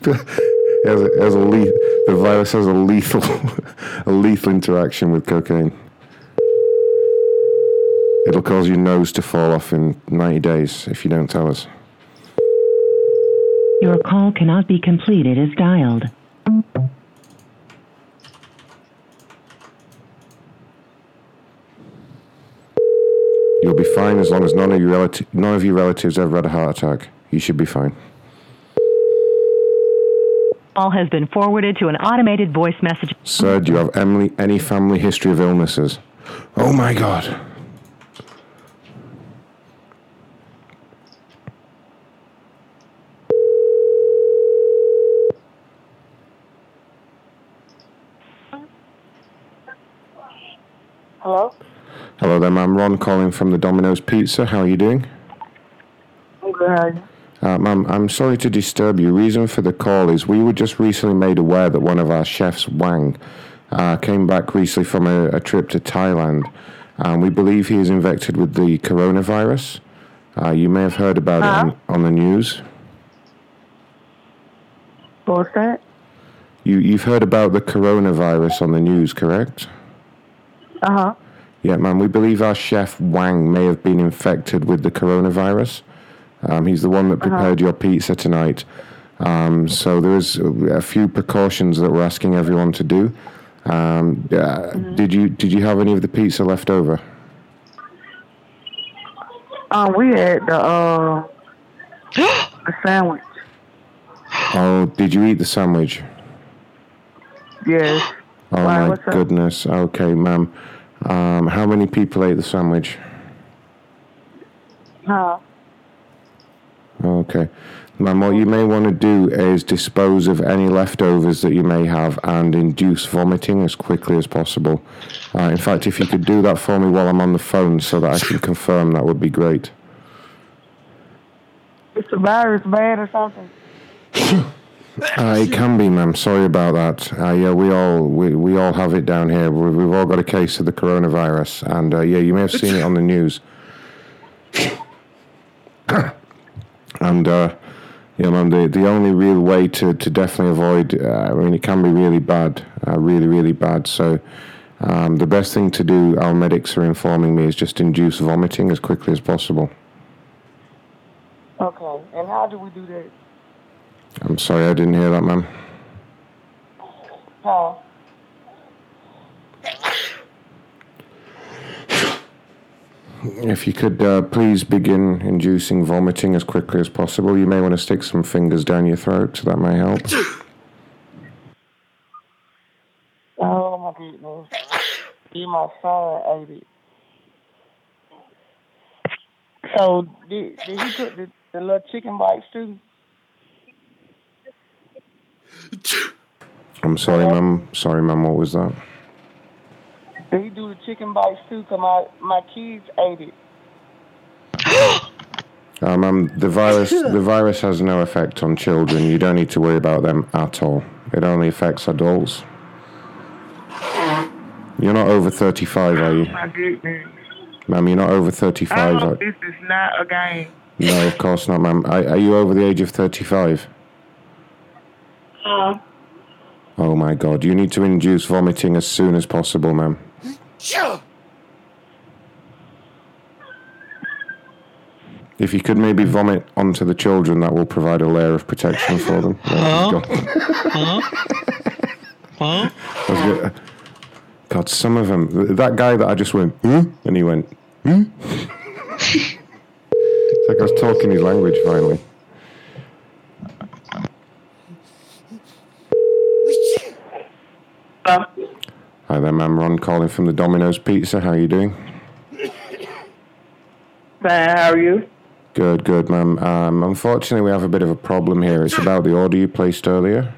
[LAUGHS] Has a, has a le- the virus has a lethal, [LAUGHS] a lethal interaction with cocaine. It'll cause your nose to fall off in 90 days if you don't tell us. Your call cannot be completed as dialed. You'll be fine as long as none of your relati- none of your relatives ever had a heart attack. You should be fine. Call has been forwarded to an automated voice message. Sir, do you have Emily, any family history of illnesses? Oh my god. Hello? Hello there, ma'am. Ron calling from the Domino's Pizza. How are you doing? I'm good. How are you? Uh, ma'am, I'm sorry to disturb you. Reason for the call is we were just recently made aware that one of our chefs, Wang, uh, came back recently from a, a trip to Thailand. And we believe he is infected with the coronavirus. Uh, you may have heard about it on, on the news. What was that? You, you've heard about the coronavirus on the news, correct? Uh huh. Yeah, ma'am. We believe our chef Wang may have been infected with the coronavirus. Um, he's the one that prepared your pizza tonight. Um, so there is a few precautions that we're asking everyone to do. Um, uh, Did you did you have any of the pizza left over? Um, we had the uh the sandwich. Oh, did you eat the sandwich? Yes. Oh Why, my what's up? goodness. Okay, ma'am. Um, how many people ate the sandwich? Huh? Okay. Ma'am, what you may want to do is dispose of any leftovers that you may have and induce vomiting as quickly as possible. Uh, in fact, if you could do that for me while I'm on the phone so that I can confirm, that would be great. It's a virus bad or something? [LAUGHS] Uh, it can be, ma'am. Sorry about that. Uh, yeah, we all we, we all have it down here. We, we've all got a case of the coronavirus, and uh, yeah, you may have seen it on the news. [LAUGHS] and uh, yeah, ma'am, the the only real way to, to definitely avoid, uh, I mean, it can be really bad, uh, really really bad. So. Um, the best thing to do, our medics are informing me, is just induce vomiting as quickly as possible. Okay. And how do we do that? I'm sorry, I didn't hear that, ma'am. Huh? If you could uh, please begin inducing vomiting as quickly as possible, you may want to stick some fingers down your throat, so that may help. Oh my goodness. And my son ate it. So did did he put the, the little chicken bites too? I'm sorry, ma'am. Sorry, ma'am. What was that? Did he do the chicken bites too? Cause my my kids ate it. [GASPS] Uh, ma'am, the virus [LAUGHS] the virus has no effect on children. You don't need to worry about them at all. It only affects adults. You're not over 35, are you? My goodness. Ma'am, you're not over 35. hope Are... this is not a game. No, of course not, ma'am. Are, are you over the age of 35? Uh, Oh my god. You need to induce vomiting as soon as possible, ma'am. If you could maybe vomit onto the children, that will provide a layer of protection for them. Huh? Huh? Huh? I was gonna- God, some of them. That guy that I just went, hmm? and he went, hmm? it's like I was talking his language finally. Hi there, ma'am. Ron calling from the Domino's Pizza. How are you doing? Fine, how are you? Good, good, ma'am. Um, unfortunately, we have a bit of a problem here. It's about the order you placed earlier.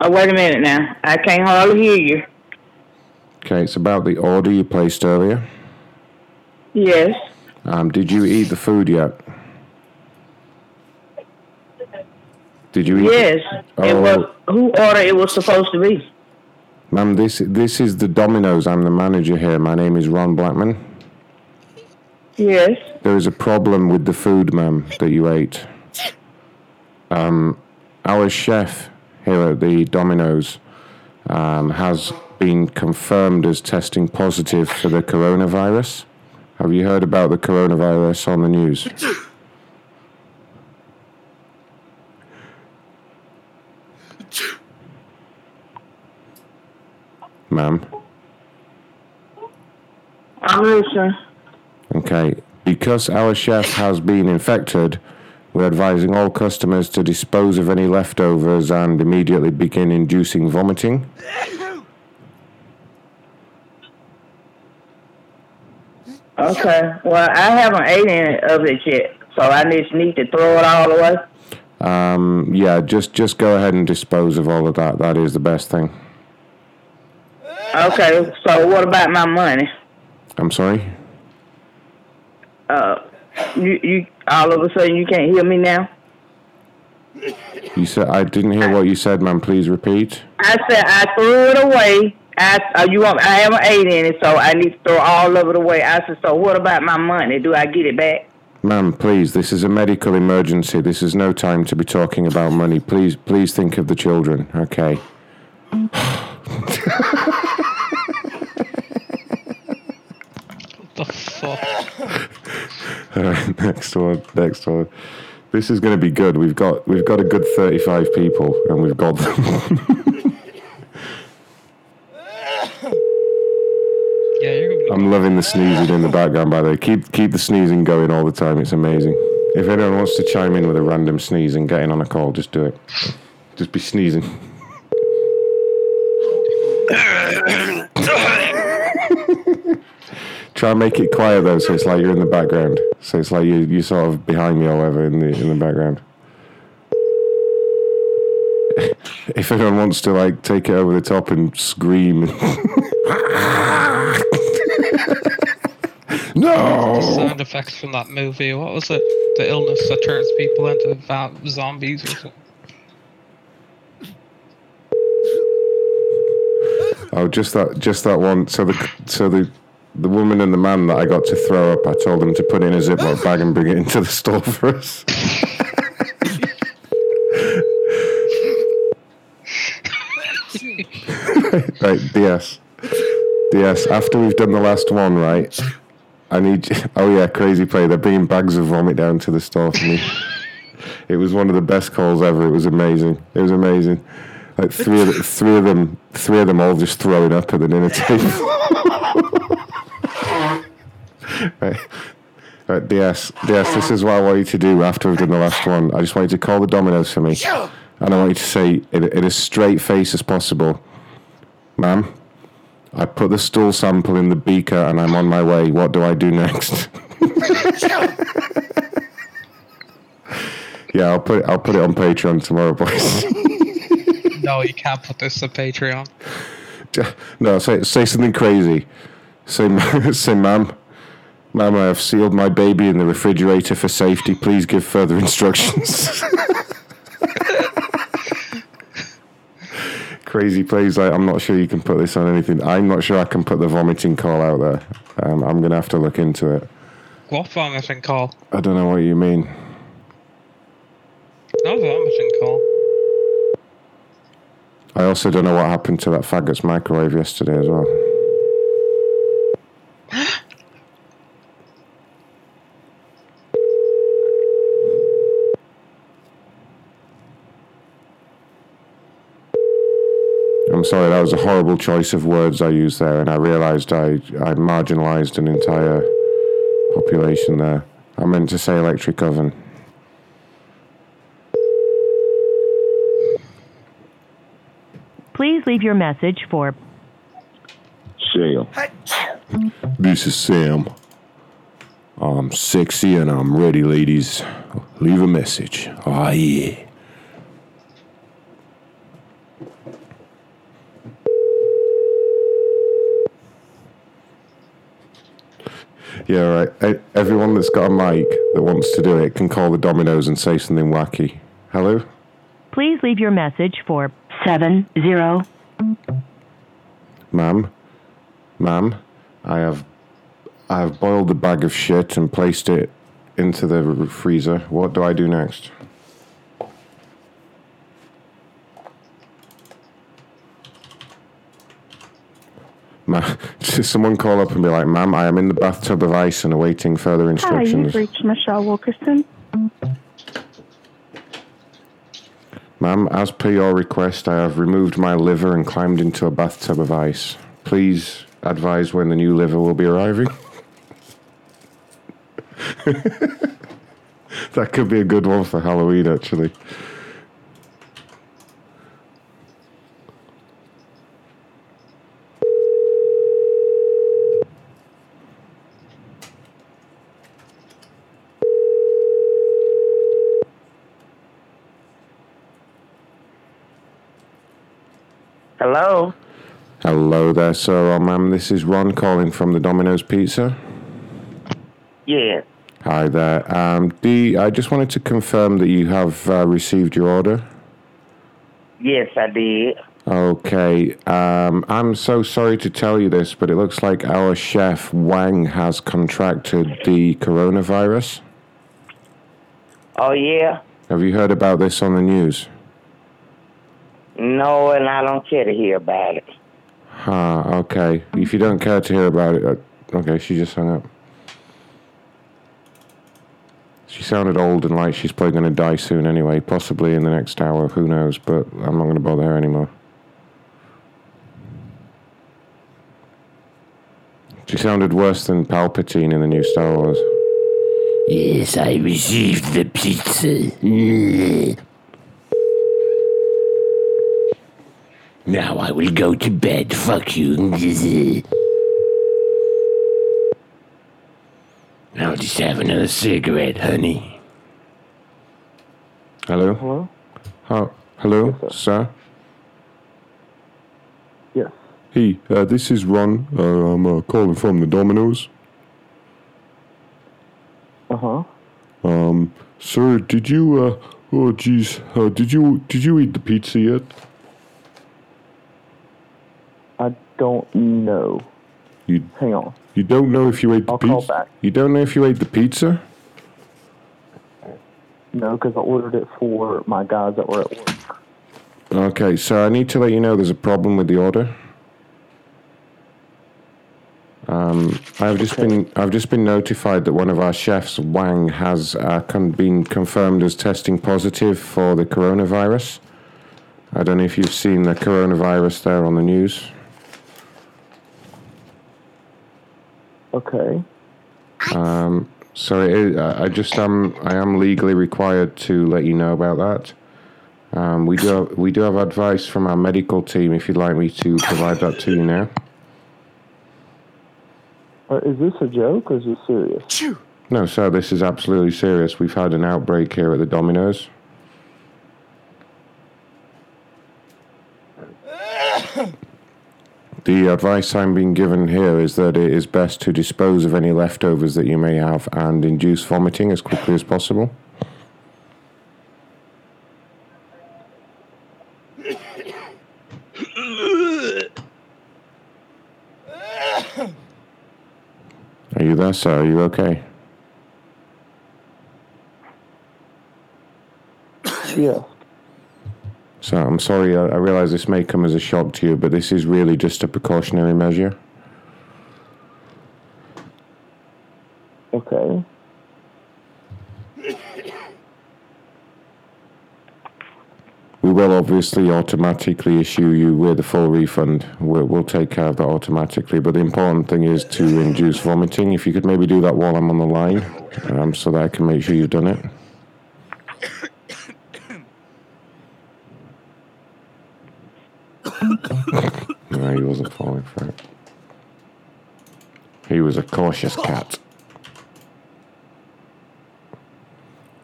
Oh, wait a minute now. I can't hardly hear you. Okay, it's about the order you placed earlier. Yes. Um, did you eat the food yet? Did you eat? Yes. It Oh. was who order it was supposed to be. Ma'am, this this is the Domino's. I'm the manager here. My name is Ron Blackman. Yes. There is a problem with the food, ma'am, that you ate. Um, our chef here at the Domino's um, has been confirmed as testing positive for the coronavirus. Have you heard about the coronavirus on the news? Ma'am. I'm listening. Okay. Because our chef has been infected, we're advising all customers to dispose of any leftovers and immediately begin inducing vomiting. Okay. Well, I haven't ate any of it yet, so I just need to throw it all away. Um, yeah, just just go ahead and dispose of all of that. That is the best thing. Okay. So what about my money? I'm sorry. Uh, you you all of a sudden you can't hear me now. You said I didn't hear what you said, ma'am. Please repeat. I said I threw it away. I uh, you want I haven't ate any, so I need to throw all of it away. I said, so what about my money? Do I get it back? Ma'am, please. This is a medical emergency. This is no time to be talking about money. Please, please think of the children. Okay. [LAUGHS] the fuck? All right, [LAUGHS] next one. Next one. This is going to be good. We've got we've got a good thirty-five people, and we've got them. [LAUGHS] yeah, you're I'm loving the sneezing in the background. By the way, keep keep the sneezing going all the time. It's amazing. If anyone wants to chime in with a random sneeze and get in on a call, just do it. Just be sneezing. [LAUGHS] Try and make it quiet though, so it's like you're in the background. So it's like you you sort of behind me or whatever in the in the background. [LAUGHS] if anyone wants to like take it over the top and scream, [LAUGHS] no. Sound effects from that movie. What was it? The illness that turns people into zombies or something. Oh, just that, just that one. So the, so the, the woman and the man that I got to throw up, I told them to put in a Ziploc bag and bring it into the store for us. [LAUGHS] right, DS, DS. After we've done the last one, right? I need. Oh yeah, crazy play. They're bringing bags of vomit down to the store for me. it was one of the best calls ever. It was amazing. It was amazing. Like three of three of them, three of them all just throwing up at the dinner table. [LAUGHS] right. Right, DS, DS, this is what I want you to do after we've done the last one. I just want you to call the Domino's for me. And I want you to say, in, in as straight face as possible, Ma'am, I put the stool sample in the beaker and I'm on my way. What do I do next? yeah, I'll put it, I'll put it on Patreon tomorrow, boys. No, you can't put this on Patreon. [LAUGHS] no, say say something crazy. Say, [LAUGHS] say, ma'am, ma'am, I have sealed my baby in the refrigerator for safety. Please give further instructions. [LAUGHS] crazy plays like I'm not sure you can put this on anything. I'm not sure I can put the vomiting call out there. Um, I'm gonna have to look into it. What vomiting call? I don't know what you mean. No vomiting call. I also don't know what happened to that faggot's microwave yesterday as well. [GASPS] I'm sorry, that was a horrible choice of words I used there, and I realised I, I marginalised an entire population there. I meant to say electric oven. Please leave your message for Sam. This is Sam. I'm sexy and I'm ready, ladies. Leave a message. Ah, yeah. Yeah, right. Everyone that's got a mic that wants to do it can call the Domino's and say something wacky. Hello? Please leave your message for seven zero. Ma'am, ma'am, I have, I have boiled the bag of shit and placed it into the freezer. What do I do next? Ma- [LAUGHS] someone call up and be like, "Ma'am, I am in the bathtub of ice and awaiting further instructions." Hi, instructions." you've reached Michelle Wilkerson. Ma'am, as per your request, I have removed my liver and climbed into a bathtub of ice. Please advise when the new liver will be arriving. [LAUGHS] that could be a good one for Halloween, actually. Hello. Hello there, sir. Oh, ma'am, this is Ron calling from the Domino's Pizza. Yeah. Hi there. Um, D, I just wanted to confirm that you have uh, received your order. Yes, I did. Okay. Um, I'm so sorry to tell you this, but it looks like our chef Wang has contracted the coronavirus. Oh yeah. Have you heard about this on the news? No, and I don't care to hear about it. Huh, okay. If you don't care to hear about it, uh, okay, she just hung up. She sounded old and like she's probably going to die soon anyway, possibly in the next hour, who knows, but I'm not going to bother her anymore. She sounded worse than Palpatine in the new Star Wars. Yes, I received the pizza. [LAUGHS] Now I will go to bed. Fuck you. [LAUGHS] I'll just have another cigarette, honey. Hello? Hello? Oh, hello, sir? Yes. Hey, uh, this is Ron. Uh, I'm uh, calling from the Domino's. Uh huh. Um, sir, did you, uh, oh jeez, uh, did you, did you eat the pizza yet? I don't know. You, Hang on. you don't know if you ate the I'll call pizza? back. You don't know if you ate the pizza? No, because I ordered it for my guys that were at work. Okay, so I need to let you know there's a problem with the order. Um, I've just been I've just been notified that one of our chefs, Wang, has uh, con- been confirmed as testing positive for the coronavirus. I don't know if you've seen the coronavirus there on the news. Okay. Um, so it is, I I just um I am legally required to let you know about that. Um, we do have, we do have advice from our medical team. If you'd like me to provide that to you now. Uh, is this a joke or is this serious? No, sir, this is absolutely serious. We've had an outbreak here at the Domino's. [COUGHS] [COUGHS] [COUGHS] The advice I'm being given here is that it is best to dispose of any leftovers that you may have and induce vomiting as quickly as possible. Are you there, sir? Are you okay? Yeah. So I'm sorry, I, I realize this may come as a shock to you, but this is really just a precautionary measure. Okay. We will obviously automatically issue you with a full refund. We'll, we'll take care of that automatically. But the important thing is to induce vomiting. If you could maybe do that while I'm on the line, um, so that I can make sure you've done it. no, he wasn't falling for it. He was a cautious cat.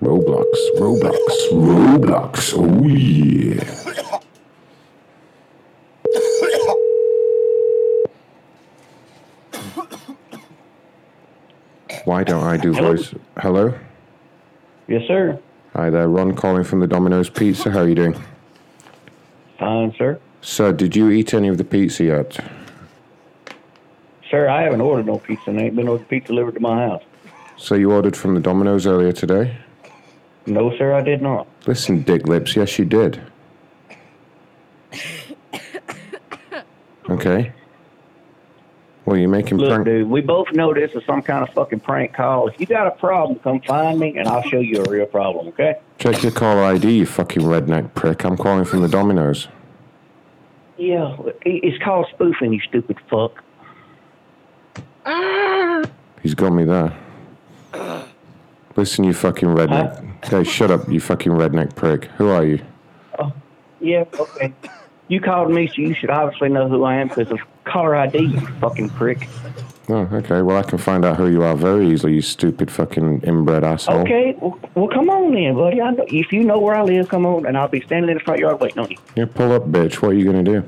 Roblox, Roblox, Roblox. Oh yeah. Why don't I do voice? Hello? Yes, sir. Hi there, Ron calling from the Domino's Pizza. How are you doing? Fine, sir. Sir, did you eat any of the pizza yet? Sir, I haven't ordered no pizza and ain't been no pizza delivered to my house. So you ordered from the Domino's earlier today? No, sir, I did not. Listen, Dick Lips, yes, you did. Okay. Well, you're making Look, prank. dude, we both know this is some kind of fucking prank call. If you got a problem, come find me and I'll show you a real problem, okay? Check your caller ID, you fucking redneck prick. I'm calling from the Domino's. Yeah, it- it's called spoofing, you stupid fuck. [SIGHS] He's got me there. Listen, you fucking redneck. Hey, shut up, you fucking redneck prick. Who are you? Oh, yeah, okay. You called me, so you should obviously know who I am because of caller ID, you fucking prick. Oh, okay. Well, I can find out who you are very easily, you stupid fucking inbred asshole. Okay, well, well, come on then, buddy. I know, if you know where I live, come on, and I'll be standing in the front yard waiting on you. Yeah, pull up, bitch. What are you gonna do?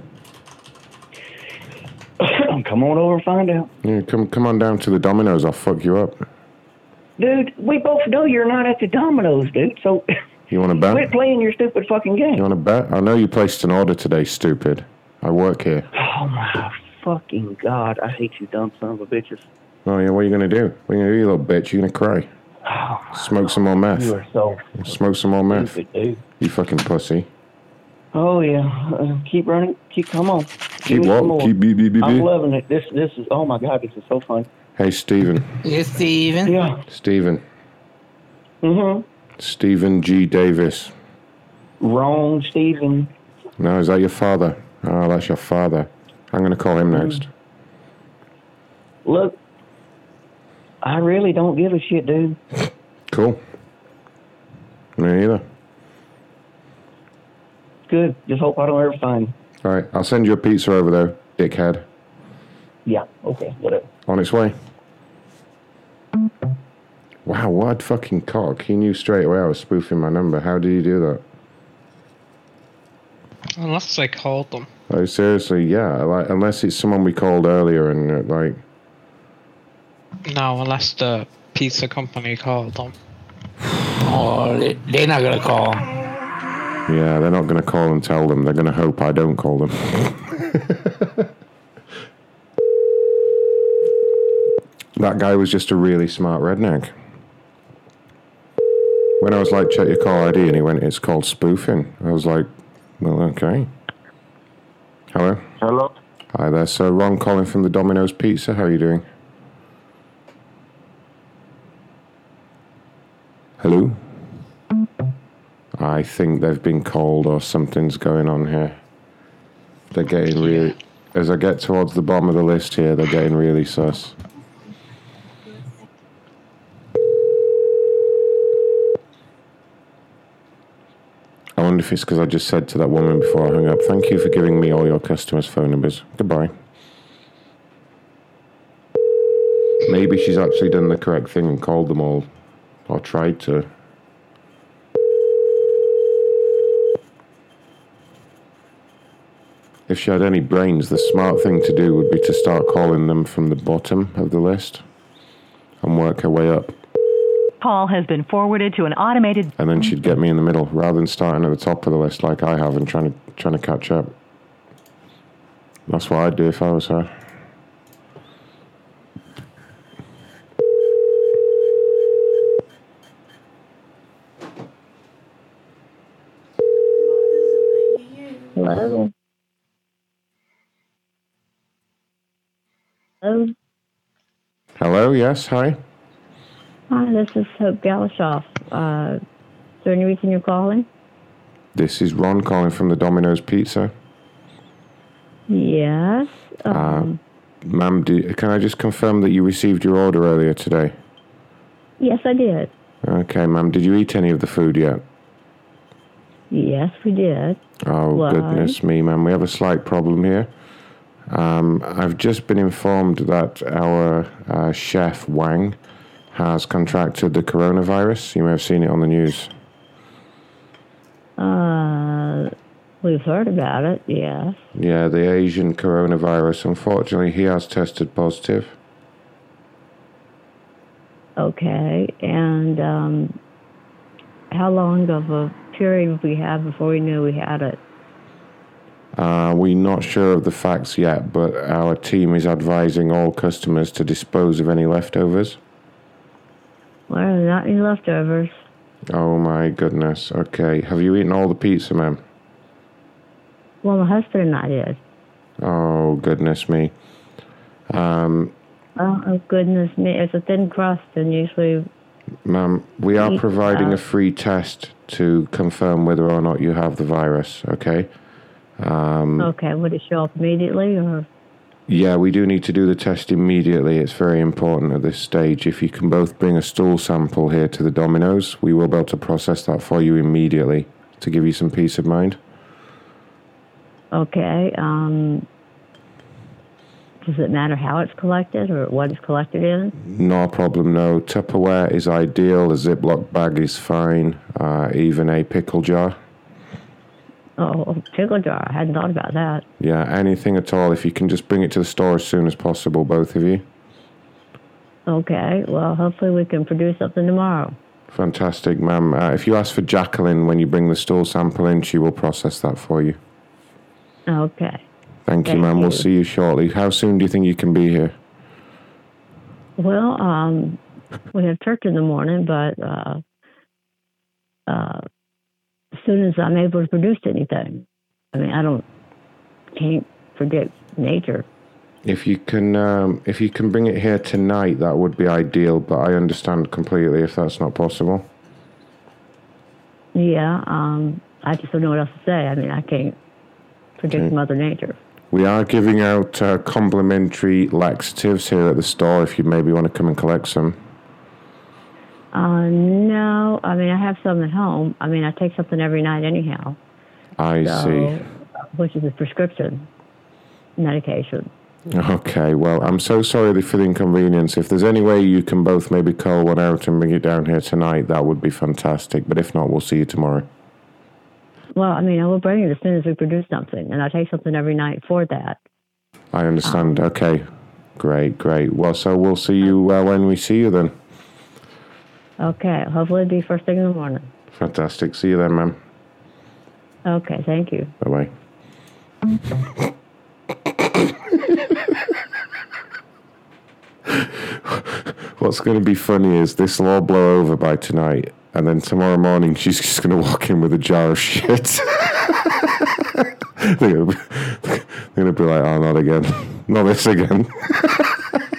[CLEARS THROAT] come on over and find out. Yeah, come come on down to the Domino's. I'll fuck you up. Dude, we both know you're not at the Domino's, dude, so You want to [LAUGHS] bet? quit playing your stupid fucking game. You want to bet? I know you placed an order today, stupid. I work here. [SIGHS] Oh, my fucking God. I hate you dumb son of a bitches. Oh yeah, what are you gonna do? What are you gonna do, you little bitch? You gonna cry? [SIGHS] Smoke some more meth. You are so Smoke some more meth. dude. You fucking pussy. Oh, yeah. Uh, keep running. Keep, come on. Keep me what? some more. Keep beep, beep, beep, I'm loving it. This, this is, oh my God, this is so fun. Hey, Steven. Yes, Steven. Yeah. Steven. Mm-hmm. Stephen G. Davis. Wrong, Stephen. No, is that your father? Oh, that's your father. I'm gonna call him mm. next. Look, I really don't give a shit, dude. Cool. Me either. Good. Just hope I don't ever find. All right, I'll send you a pizza over there, dickhead. Yeah. Okay. Whatever. On its way. Wow, what a fucking cock. He knew straight away I was spoofing my number. How did he do that? Unless I called them. Like, seriously, yeah. Like, unless it's someone we called earlier and, uh, like, No, unless the pizza company called them. [SIGHS] Oh, they, they're not gonna call. yeah, they're not going to call and tell them. They're going to hope I don't call them. [LAUGHS] that guy was just a really smart redneck. When I was like, check your call ID, and he went, it's called spoofing. I was like, well, okay. Hello? Hello? Hi there, sir. Ron calling from the Domino's Pizza. How are you doing? Hello? I think they've been called or something's going on here. They're getting really. As I get towards the bottom of the list here, they're getting really sus. I wonder if it's because I just said to that woman before I hung up, thank you for giving me all your customers' phone numbers. Goodbye. Maybe she's actually done the correct thing and called them all, or tried to. If she had any brains, the smart thing to do would be to start calling them from the bottom of the list and work her way up. Call has been forwarded to an automated. And then she'd get me in the middle rather than starting at the top of the list like I have and trying to trying to catch up. That's what I'd do if I was her. Hello. Hello. Hello, yes, hi. Hi, this is Hope Galashoff. Uh, is there any reason you're calling? This is Ron calling from the Domino's Pizza. Yes. Uh, Um, ma'am, do, can I just confirm that you received your order earlier today? yes, I did. Okay, ma'am, did you eat any of the food yet? Yes, we did. Oh, Why? goodness me, ma'am. We have a slight problem here. Um, I've just been informed that our uh, chef, Wang, has contracted the coronavirus. You may have seen it on the news. Uh, we've heard about it. Yes. Yeah, the Asian coronavirus. Unfortunately, he has tested positive. Okay. And um, how long of a period we have before we knew we had it? Uh, we're not sure of the facts yet, but our team is advising all customers to dispose of any leftovers. Well, not any leftovers. Oh my goodness. Okay. Have you eaten all the pizza, ma'am? Well, my husband and I did. Oh, goodness me. Um, Oh, oh goodness me! It's a thin crust, and usually ma'am, we are providing a free test to confirm whether or not you have the virus, okay? Um, okay. Would it show up immediately, or Yeah, we do need to do the test immediately. It's very important at this stage. If you can both bring a stool sample here to the Domino's, we will be able to process that for you immediately to give you some peace of mind. okay? Um, does it matter how it's collected or what it's collected in? No problem, no. Tupperware is ideal. A Ziploc bag is fine. Uh, even a pickle jar. Oh, pickle jar. I hadn't thought about that. Yeah, anything at all. If you can just bring it to the store as soon as possible, both of you. Okay. Well, hopefully we can produce something tomorrow. Fantastic, ma'am. Uh, if you ask for Jacqueline when you bring the stool sample in, she will process that for you. Okay. Thank you, Thank ma'am. We'll see you shortly. How soon do you think you can be here? Well, um, we have church in the morning, but uh, uh, soon as I'm able to produce anything, I mean, I don't can't predict nature. If you can, um, if you can bring it here tonight, that would be ideal. But I understand completely if that's not possible. Yeah. Um, I just don't know what else to say. I mean, I can't predict Okay. Mother Nature. We are giving out uh, complimentary laxatives here at the store if you maybe want to come and collect some. Uh, no, I mean I have some at home. I mean I take something every night anyhow. I so, see. Which is a prescription medication. Okay, well, I'm so sorry for the inconvenience. If there's any way you can both maybe call one out and bring it down here tonight, that would be fantastic. But if not, we'll see you tomorrow. Well, I mean I will bring it as soon as we produce something, and I take something every night for that. I understand. okay, great, great. Well, so we'll see you uh, when we see you then. Okay, hopefully it'll be first thing in the morning. Fantastic. See you then, ma'am. Okay, thank you. Bye bye. What's going to be funny is this will all blow over by tonight, and then tomorrow morning she's just going to walk in with a jar of shit. [LAUGHS] they're going to be like, oh, not again. Not this again. [LAUGHS]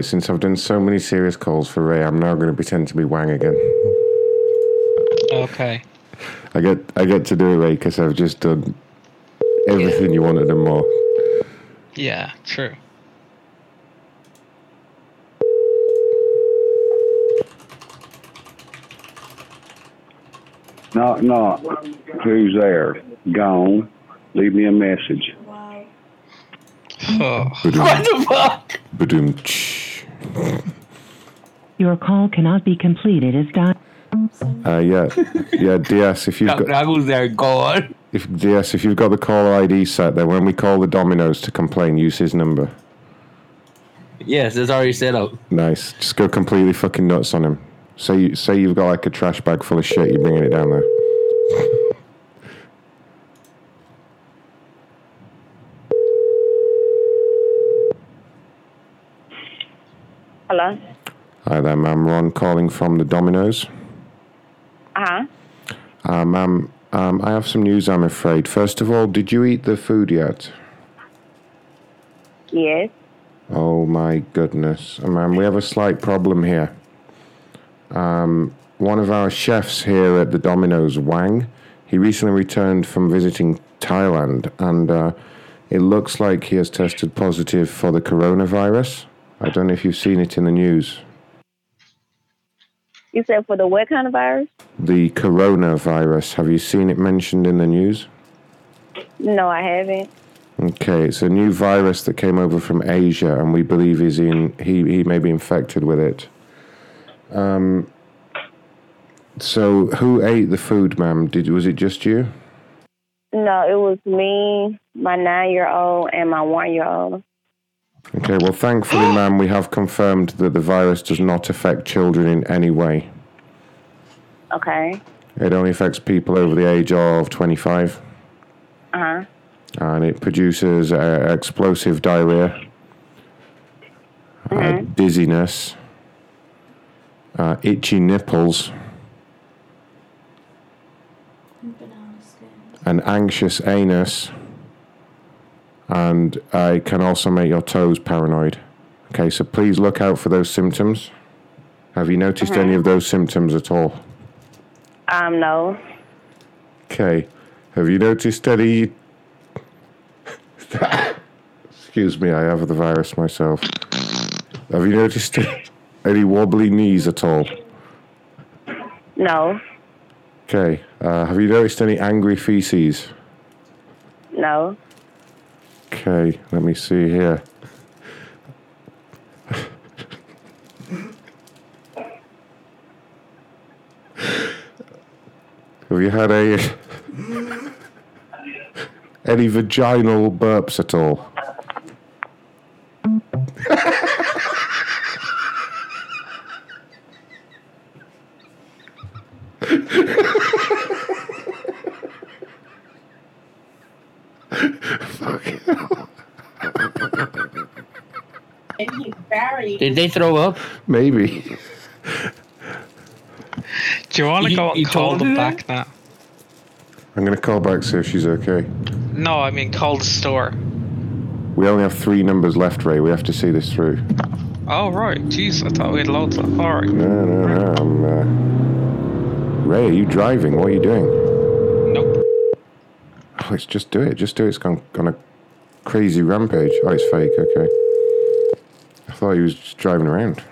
Right, since I've done so many serious calls for Ray, I'm now going to pretend to be Wang again. Okay. I get I get to do it, Ray, because I've just done everything you wanted and more. Yeah, true. Knock, knock. Who's there? Gone. Leave me a message. what the fuck? Badoom. Your call cannot be completed as dialed. Uh, yeah, yeah, DS. If you've Knock, got knock, there? Go on. if DS, if you've got the caller ID set, then when we call the Domino's to complain, use his number. Yes, it's already set up. Nice. Just go completely fucking nuts on him. Say you say you've got like a trash bag full of shit. You're bringing it down there. Hello. Hi there, ma'am. Ron calling from the Domino's. Uh huh. Uh, ma'am, um, I have some news, I'm afraid. First of all, did you eat the food yet? Yes. Oh my goodness. Uh, ma'am, we have a slight problem here. Um, one of our chefs here at the Domino's, Wang, he recently returned from visiting Thailand and uh, it looks like he has tested positive for the coronavirus. I don't know if you've seen it in the news. You said for the what kind of virus? The coronavirus, have you seen it mentioned in the news? No, I haven't. Okay, it's a new virus that came over from Asia, and we believe he's in. He he may be infected with it. Um. So, who ate the food, ma'am? Did was it just you? No, it was me, my nine-year-old, and my one-year-old. Okay, well, thankfully, ma'am, we have confirmed that the virus does not affect children in any way. Okay. It only affects people over the age of 25, Uh huh. and it produces uh, explosive diarrhea, uh, dizziness, uh, itchy nipples, an anxious anus, and uh, it can also make your toes paranoid. Okay, so please look out for those symptoms. Have you noticed any of those symptoms at all? Um, no. Okay. Have you noticed any? [LAUGHS] Excuse me, I have the virus myself. Have you noticed [LAUGHS] any wobbly knees at all? No. Okay. Uh, have you noticed any angry feces? No. Okay, let me see here. Have you had a any vaginal burps at all? [LAUGHS] Did they throw up? Maybe. Do you want to go and you call them back now? I'm gonna call back see if she's okay. No, I mean call the store. We only have three numbers left, Ray. We have to see this through. Oh right, jeez, I thought we had loads of. All right. No, no, no. I'm. Uh... Ray, are you driving? What are you doing? Nope. Oh, let's just do it. Just do it. It's gone on a crazy rampage. Oh, it's fake. Okay. I thought he was just driving around. [LAUGHS]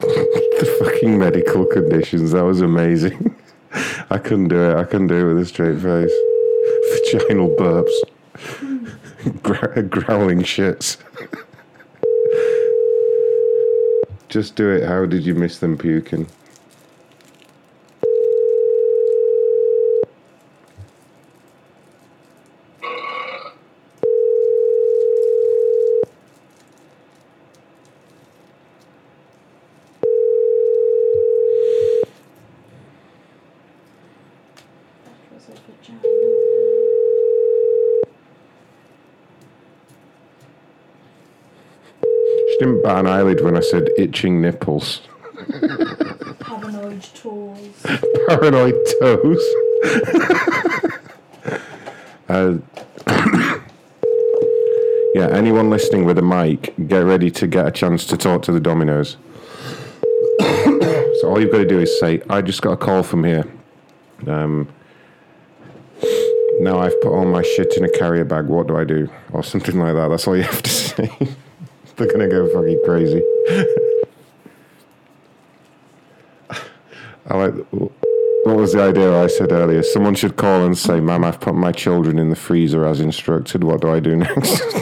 the fucking medical conditions. That was amazing. [LAUGHS] I couldn't do it. I couldn't do it with a straight face. [LAUGHS] Vaginal burps. Growling shits. Just do it. How did you miss them puking? She didn't bat an eyelid when I said itching nipples. Paranoid toes. [LAUGHS] Paranoid toes. [LAUGHS] uh, [COUGHS] yeah, anyone listening with a mic, get ready to get a chance to talk to the Domino's. [COUGHS] so all you've got to do is say, "I just got a call from here." Um, now I've put all my shit in a carrier bag. What do I do? Or something like that. That's all you have to [LAUGHS] say. They're gonna go fucking crazy. [LAUGHS] I like. What was the idea I said earlier? Someone should call and say, "Ma'am, I've put my children in the freezer as instructed. What do I do next?" [LAUGHS]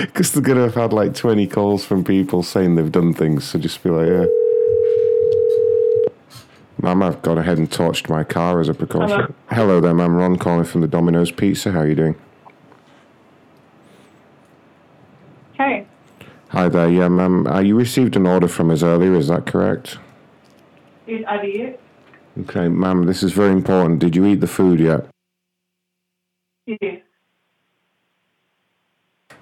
Because they're gonna have had like twenty calls from people saying they've done things. So just be like, "Yeah." Ma'am, I've gone ahead and torched my car as a precaution. Hello. Hello there, ma'am. Ron calling from the Domino's Pizza. How are you doing? Hey, Hi there. Yeah, ma'am. Uh, you received an order from us earlier. Is that correct? is I did. Okay, ma'am. This is very important. Did you eat the food yet? Yes.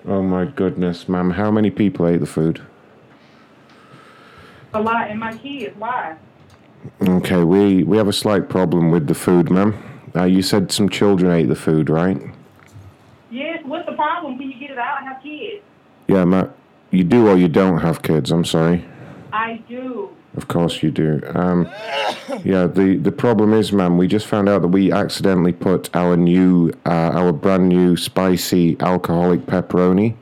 Oh my goodness, ma'am. How many people ate the food? A lot, and my kids. Why? Okay, we we have a slight problem with the food, ma'am. Uh, you said some children ate the food, right? Yes. What's the problem? Can you get it out? I have kids. Yeah, ma. You do or you don't have kids. I'm sorry. I do. Of course you do. Um, yeah, the, the problem is, ma'am, we just found out that we accidentally put our new, uh, our brand new spicy alcoholic pepperoni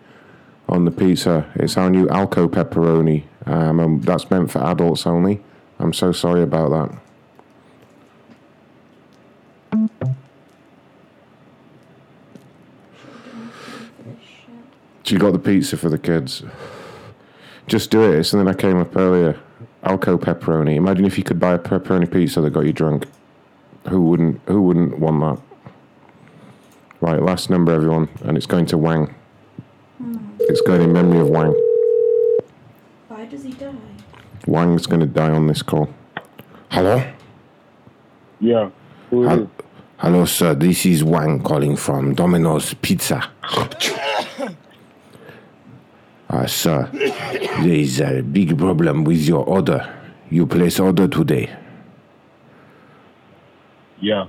on the pizza. It's our new Alco pepperoni. Um, and that's meant for adults only. I'm so sorry about that. So you got the pizza for the kids. Just do it. It's something I came up earlier. Alco pepperoni. Imagine if you could buy a pepperoni pizza that got you drunk. Who wouldn't? Who wouldn't want that? Right, last number, everyone, and it's going to Wang. Hmm. It's going in memory of Wang. Why does he die? Wang's going to die on this call. Hello. Yeah. Who Hel- Hello, sir. This is Wang calling from Domino's Pizza. [LAUGHS] Uh, sir, there is a big problem with your order. You place order today. Yeah.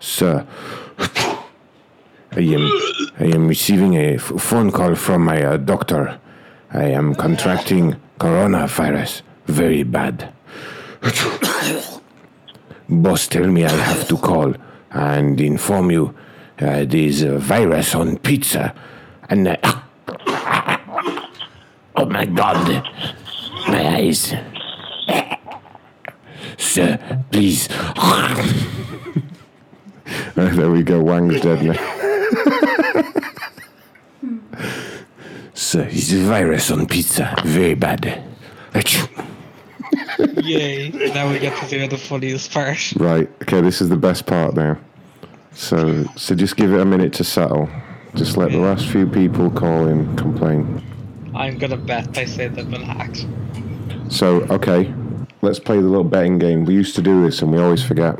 Sir, I am, I am receiving a f- phone call from my uh, doctor. I am contracting coronavirus very bad. Boss tell me I have to call and inform you uh, there's a virus on pizza and uh, oh my god my eyes sir please [LAUGHS] oh, there we go. Wang's dead now. [LAUGHS] sir it's a virus on pizza very bad Yay! Now we get to do the funniest part. Right. Okay, this is the best part now. So, so just give it a minute to settle. Just let the last few people call in, complain. I'm gonna bet they say they've been hacked. So, okay, let's play the little betting game. We used to do this and we always forget.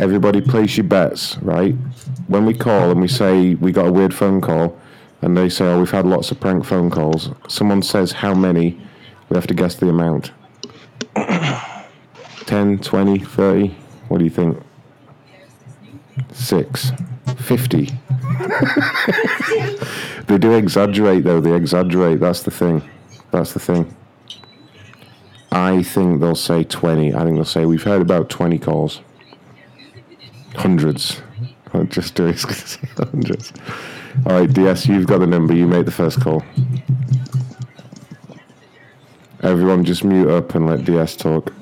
Everybody place your bets, right? When we call and we say we got a weird phone call, and they say, oh, we've had lots of prank phone calls, someone says how many, we have to guess the amount. [CLEARS THROAT] 10, 20, 30? What do you think? Six. 50. they do exaggerate, though. They exaggerate. That's the thing. That's the thing. I think they'll say 20. I think they'll say, we've heard about 20 calls. Hundreds. I'll just do it. Hundreds. All right, DS, you've got the number. You make the first call. Everyone just mute up and let DS talk.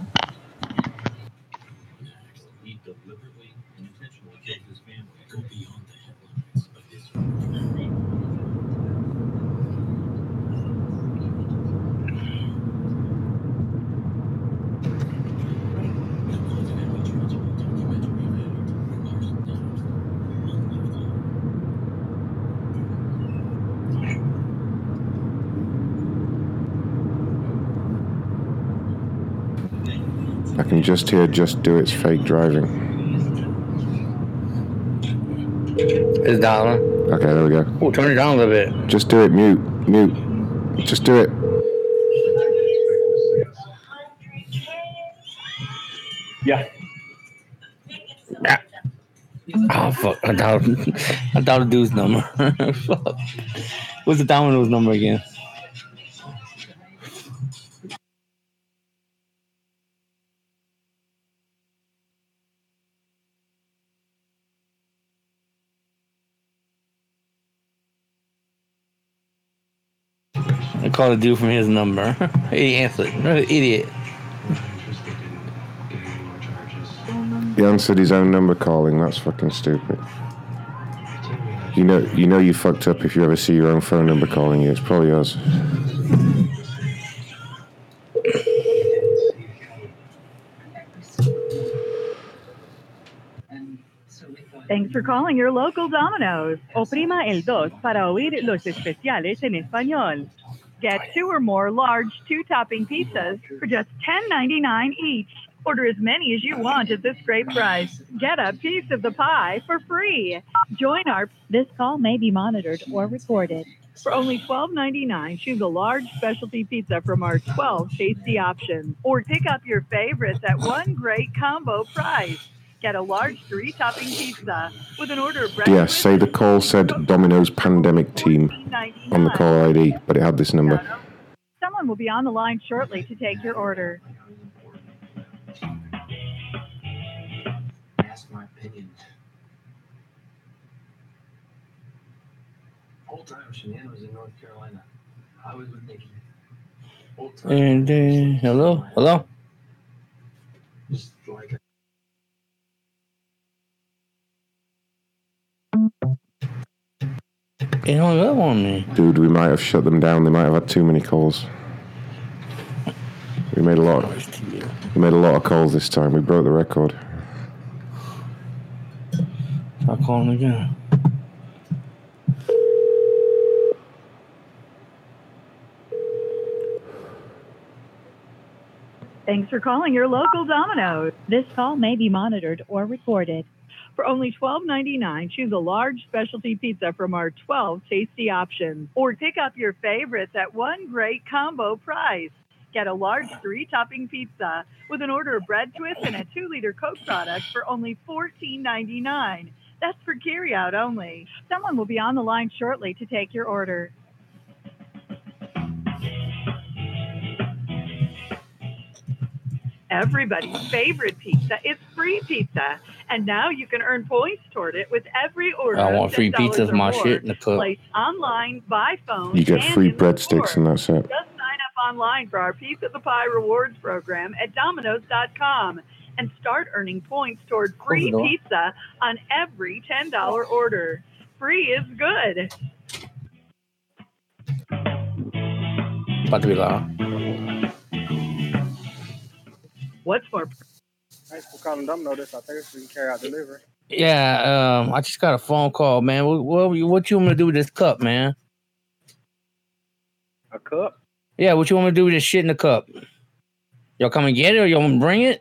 Can just hear just do its fake driving. It's down. Okay, there we go. Oh, turn it down a little bit. Just do it. Mute. Mute. Just do it. Yeah. Oh fuck! I thought [LAUGHS] I thought the dude's number. [LAUGHS] fuck. What's the Domino's number again? I called a dude from his number. [LAUGHS] he answered. Idiot. He answered his own number calling. That's fucking stupid. You know, you know, you fucked up if you ever see your own phone number calling you. It's probably us. Thanks for calling your local Domino's. Oprima el 2 para oír los especiales en español. Get two or more large two-topping pizzas for just $10.99 each. Order as many as you want at this great price. Get a piece of the pie for free. Join our This call may be monitored or recorded. for only $12.99. Choose a large specialty pizza from our 12 tasty options, or pick up your favorites at one great combo price. Get a large three-topping pizza with an order of bread. DS, say the call said Domino's pandemic team on the call ID, but it had this number. Someone will be on the line shortly to take your order. Ask my opinion. Whole time Shanann was in North Carolina. I was with Nikki. Whole time. And uh, hello, hello. It hung up on me. Dude, we might have shut them down. They might have had too many calls. We made a lot. We made a lot of calls this time. We broke the record. I'll call him again. Thanks for calling your local Domino's. This call may be monitored or recorded. For only $12.99, choose a large specialty pizza from our 12 tasty options, or pick up your favorites at one great combo price. Get a large three-topping pizza with an order of bread twist and a two-liter Coke product for only $14.99. That's for carryout only. Someone will be on the line shortly to take your order. Everybody's favorite pizza. It's free pizza, and now you can earn points toward it with every order. I want free $10 pizza or for my more. shit in the cup. Placed online, by phone, You get free breadsticks and that's it. just sign up online for our Piece of the Pie rewards program at Domino's.com and start earning points toward free Close the door. pizza on every $10 order. Free is good. About to be loud. What's more? Thanks for calling Domino this. I think we can carry out delivery. Yeah, um, I just got a phone call, man. What, what, what you want me to do with this cup, man? A cup? Yeah, what you want me to do with this shit in the cup? Y'all come and get it, or y'all want to bring it?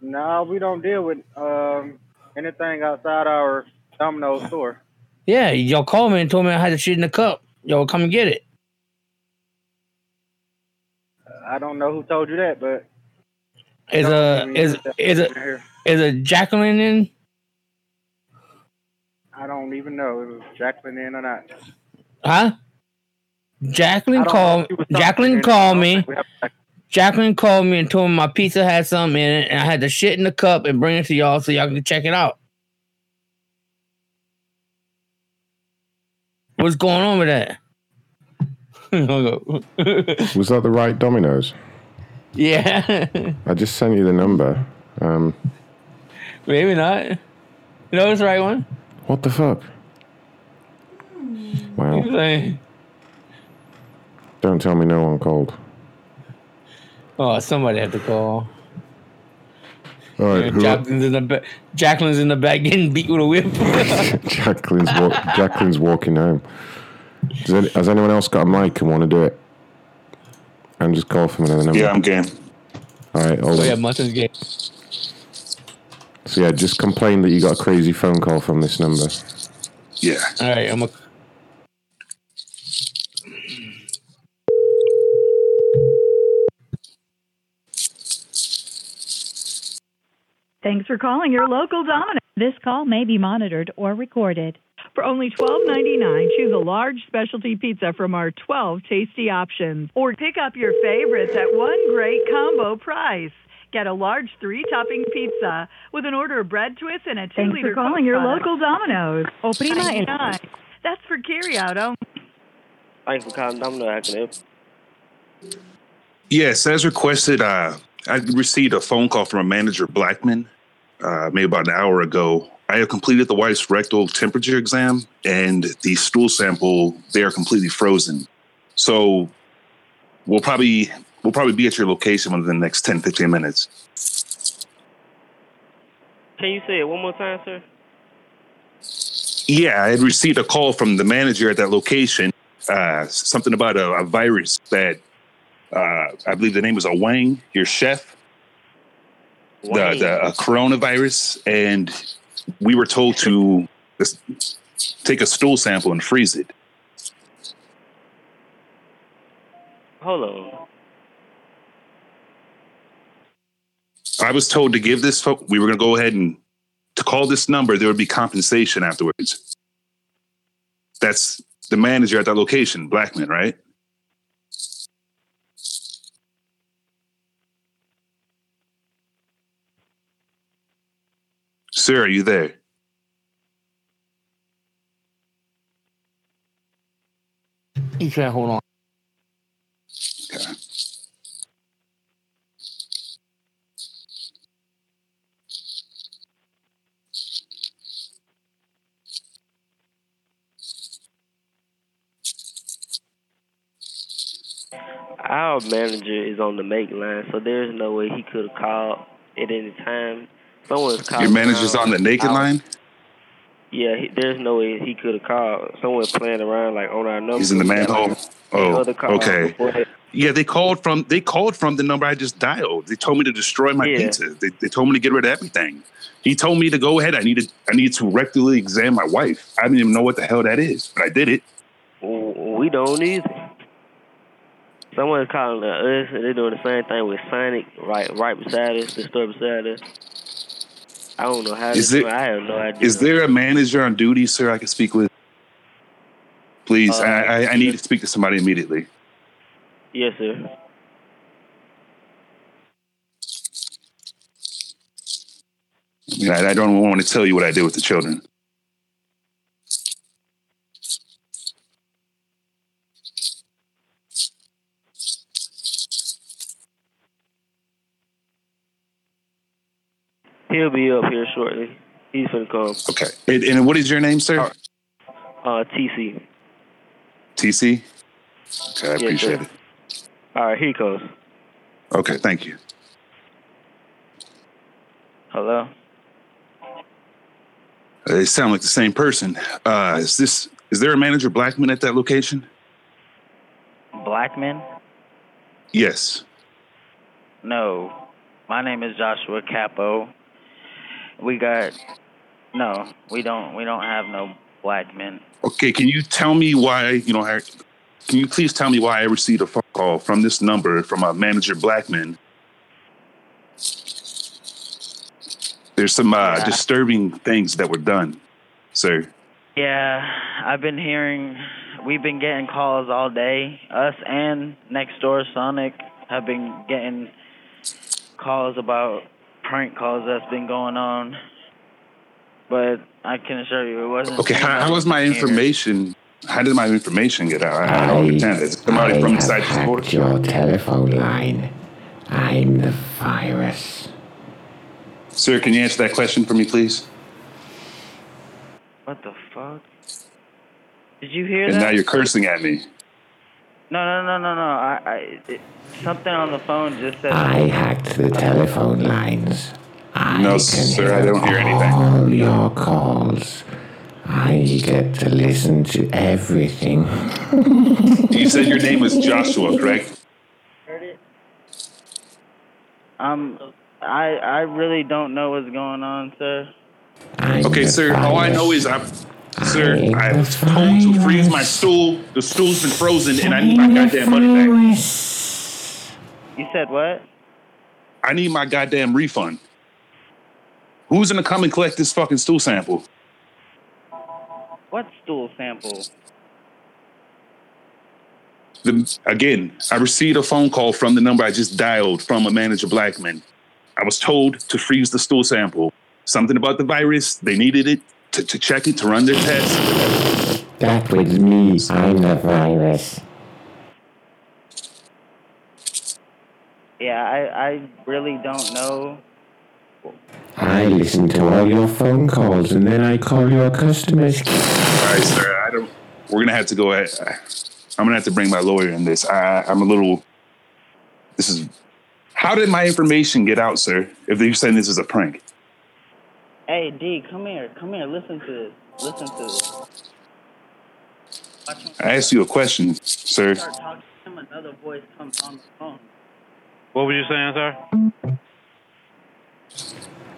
No, we don't deal with um anything outside our Domino's store. Yeah, y'all called me and told me I had the shit in the cup. Y'all come and get it. I don't know who told you that, but Is a is is a is a Jacqueline in? I don't even know if it was Jacqueline in or not. Huh? Jacqueline called. know if she was talking Jacqueline called me. think we have- Jacqueline called me and told me my pizza had something in it, and I had to shit in the cup and bring it to y'all so y'all can check it out. What's going on with that? [LAUGHS] Was that the right Domino's? yeah, I just sent you the number. Um, maybe not. You know it's the right one. what the fuck? Wow. Like, Don't tell me no one called. Oh, somebody had to call. All right, who, Jacqueline's in the back. Jacqueline's in the back getting beat with a whip. [LAUGHS] Jacqueline's, wa- Jacqueline's walking home. Does any, has anyone else got a mic and want to do it? And just call from another number. Yeah, I'm game. All right, hold oh on. yeah, Mutton's game. So yeah, just complain that you got a crazy phone call from this number. Yeah. All right, I'm a. Thanks for calling your local Domino. This call may be monitored or recorded. For only $12.99, choose a large specialty pizza from our 12 tasty options. Or pick up your favorites at one great combo price. Get a large three topping pizza with an order of bread twists and a two Thanks liter for calling your local Domino's. Opening prima el- $9.99. That's for carryout only. Thanks for calling Domino. I can help. Yes, as requested, uh, I received a phone call from a manager, Blackman, uh, maybe about an hour ago. I have completed the wife's rectal temperature exam and the stool sample. They are completely frozen. So we'll probably we'll probably be at your location within the next 10, 15 minutes. Can you say it one more time, sir? Yeah, I had received a call from the manager at that location. Uh, something about a, a virus that uh, I believe the name was a Wang, your chef. The, the a coronavirus, and we were told to take a stool sample and freeze it. Hold on. I was told to give this. Fo- we were going to go ahead and to call this number. There would be compensation afterwards. That's the manager at that location, Blackman, right? Sir, are you there? You can't hold on. Our manager is on the make line, so there's no way he could have called at any time. Someone's calling. Your manager's around, on the naked line. Yeah, he, there's no way he could have called. Someone's playing around like on our number. He's in the manhole. Oh, okay. Yeah, they called from they called from the number I just dialed. They told me to destroy my Yeah. pizza. They, they told me to get rid of everything. He told me to go ahead. I needed I needed to rectally examine my wife. I didn't even know what the hell that is, but I did it. We don't either. Someone's calling us, and they're doing the same thing with Sonic right right beside us, the store beside us. I don't know how. Is there- I have no idea. Is there a manager on duty, sir? I can speak with. Please, Uh, I, I, I need to speak to somebody immediately. Yes, sir. I, mean, I, I don't want to tell you what I did with the children. He'll be up here shortly. He's gonna come. Okay. And, and what is your name, sir? Uh, TC. TC. Okay, I Yes, appreciate sir. it. All right, here he goes. Okay, thank you. Hello. They sound like the same person. Uh, is this is there a manager Blackman at that location? Blackman? Yes. No. My name is Joshua Capo. We got no, we don't we don't have no black men. Okay, can you tell me why you know? I- Can you please tell me why I received a phone call from this number from a manager black Blackman? There's some uh, Yeah. disturbing things that were done, sir. Yeah, I've been hearing we've been getting calls all day. Us and next door Sonic have been getting calls about prank calls that's been going on. But I can assure you it wasn't Okay, how, how was my anybody here. information? How did my information get out? I, I don't understand. Is somebody from inside the store? Your telephone line. I'm the virus. Sir, can you answer that question for me, please? What the fuck? Did you hear And that? now you're cursing at me. No, no, no, no, no. I, I it, something on the phone just said. I hacked the telephone lines. I No, can sir, I don't hear anything. All your calls. I get to listen to everything. [LAUGHS] You said your name was Joshua, correct? Um, I I really don't know what's going on, sir. Okay, sir. All I know is I'm, sir. I was told to freeze my stool. The stool's been frozen, and I need my goddamn money back. You said what? I need my goddamn refund. Who's gonna come and collect this fucking stool sample? What stool sample? The, again, I received a phone call from the number I just dialed from a manager Blackman. I was told to freeze the stool sample. Something about the virus. They needed it to, to check it to run their test. That was me. I'm the virus. Yeah, I I really don't know. I listen to all your phone calls and then I call your customers. All right, sir. I don't. We're gonna have to go. Ahead. I'm gonna have to bring my lawyer in this. I, I'm a little. This is. How did my information get out, sir? If you're saying this is a prank, Hey D, come here, come here. Listen to this. Listen to this. I asked you a question, sir. start talking to him. Another voice comes on the phone. What were you saying, sir?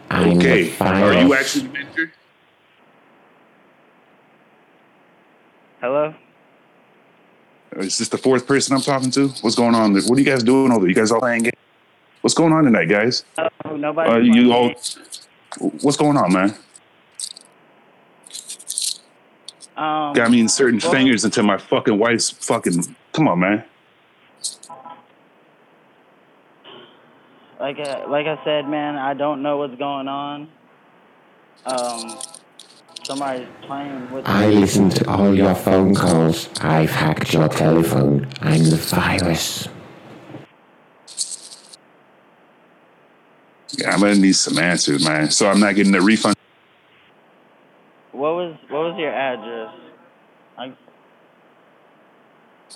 I'm Okay. Are you actually the manager? Hello. Is this the fourth person I'm talking to? What's going on? What are you guys doing over there? You guys all playing games? What's going on tonight, guys? Oh, nobody. Uh, you all. What's going on, man? Um, Got me inserting well- fingers into my fucking wife's fucking. Come on, man. like I, like I said, man, I don't know what's going on. Um, somebody's playing with. I listen to all your phone calls. I've hacked your telephone. I'm the virus. I'm gonna need some answers, man. So I'm not getting the refund. What was what was your address? I,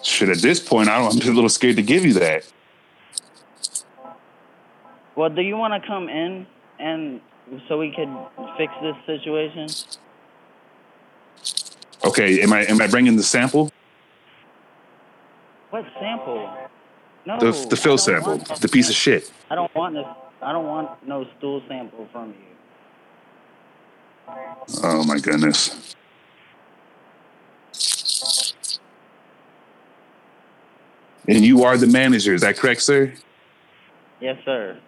Shit, at this point, I don't, I'm just a little scared to give you that. well, do you want to come in and so we could fix this situation? Okay, am I am I bringing the sample? What sample? No, The the fill sample, the piece of shit. I don't want this. I don't want no stool sample from you. Oh my goodness. And you are the manager, is that correct, sir? Yes, sir.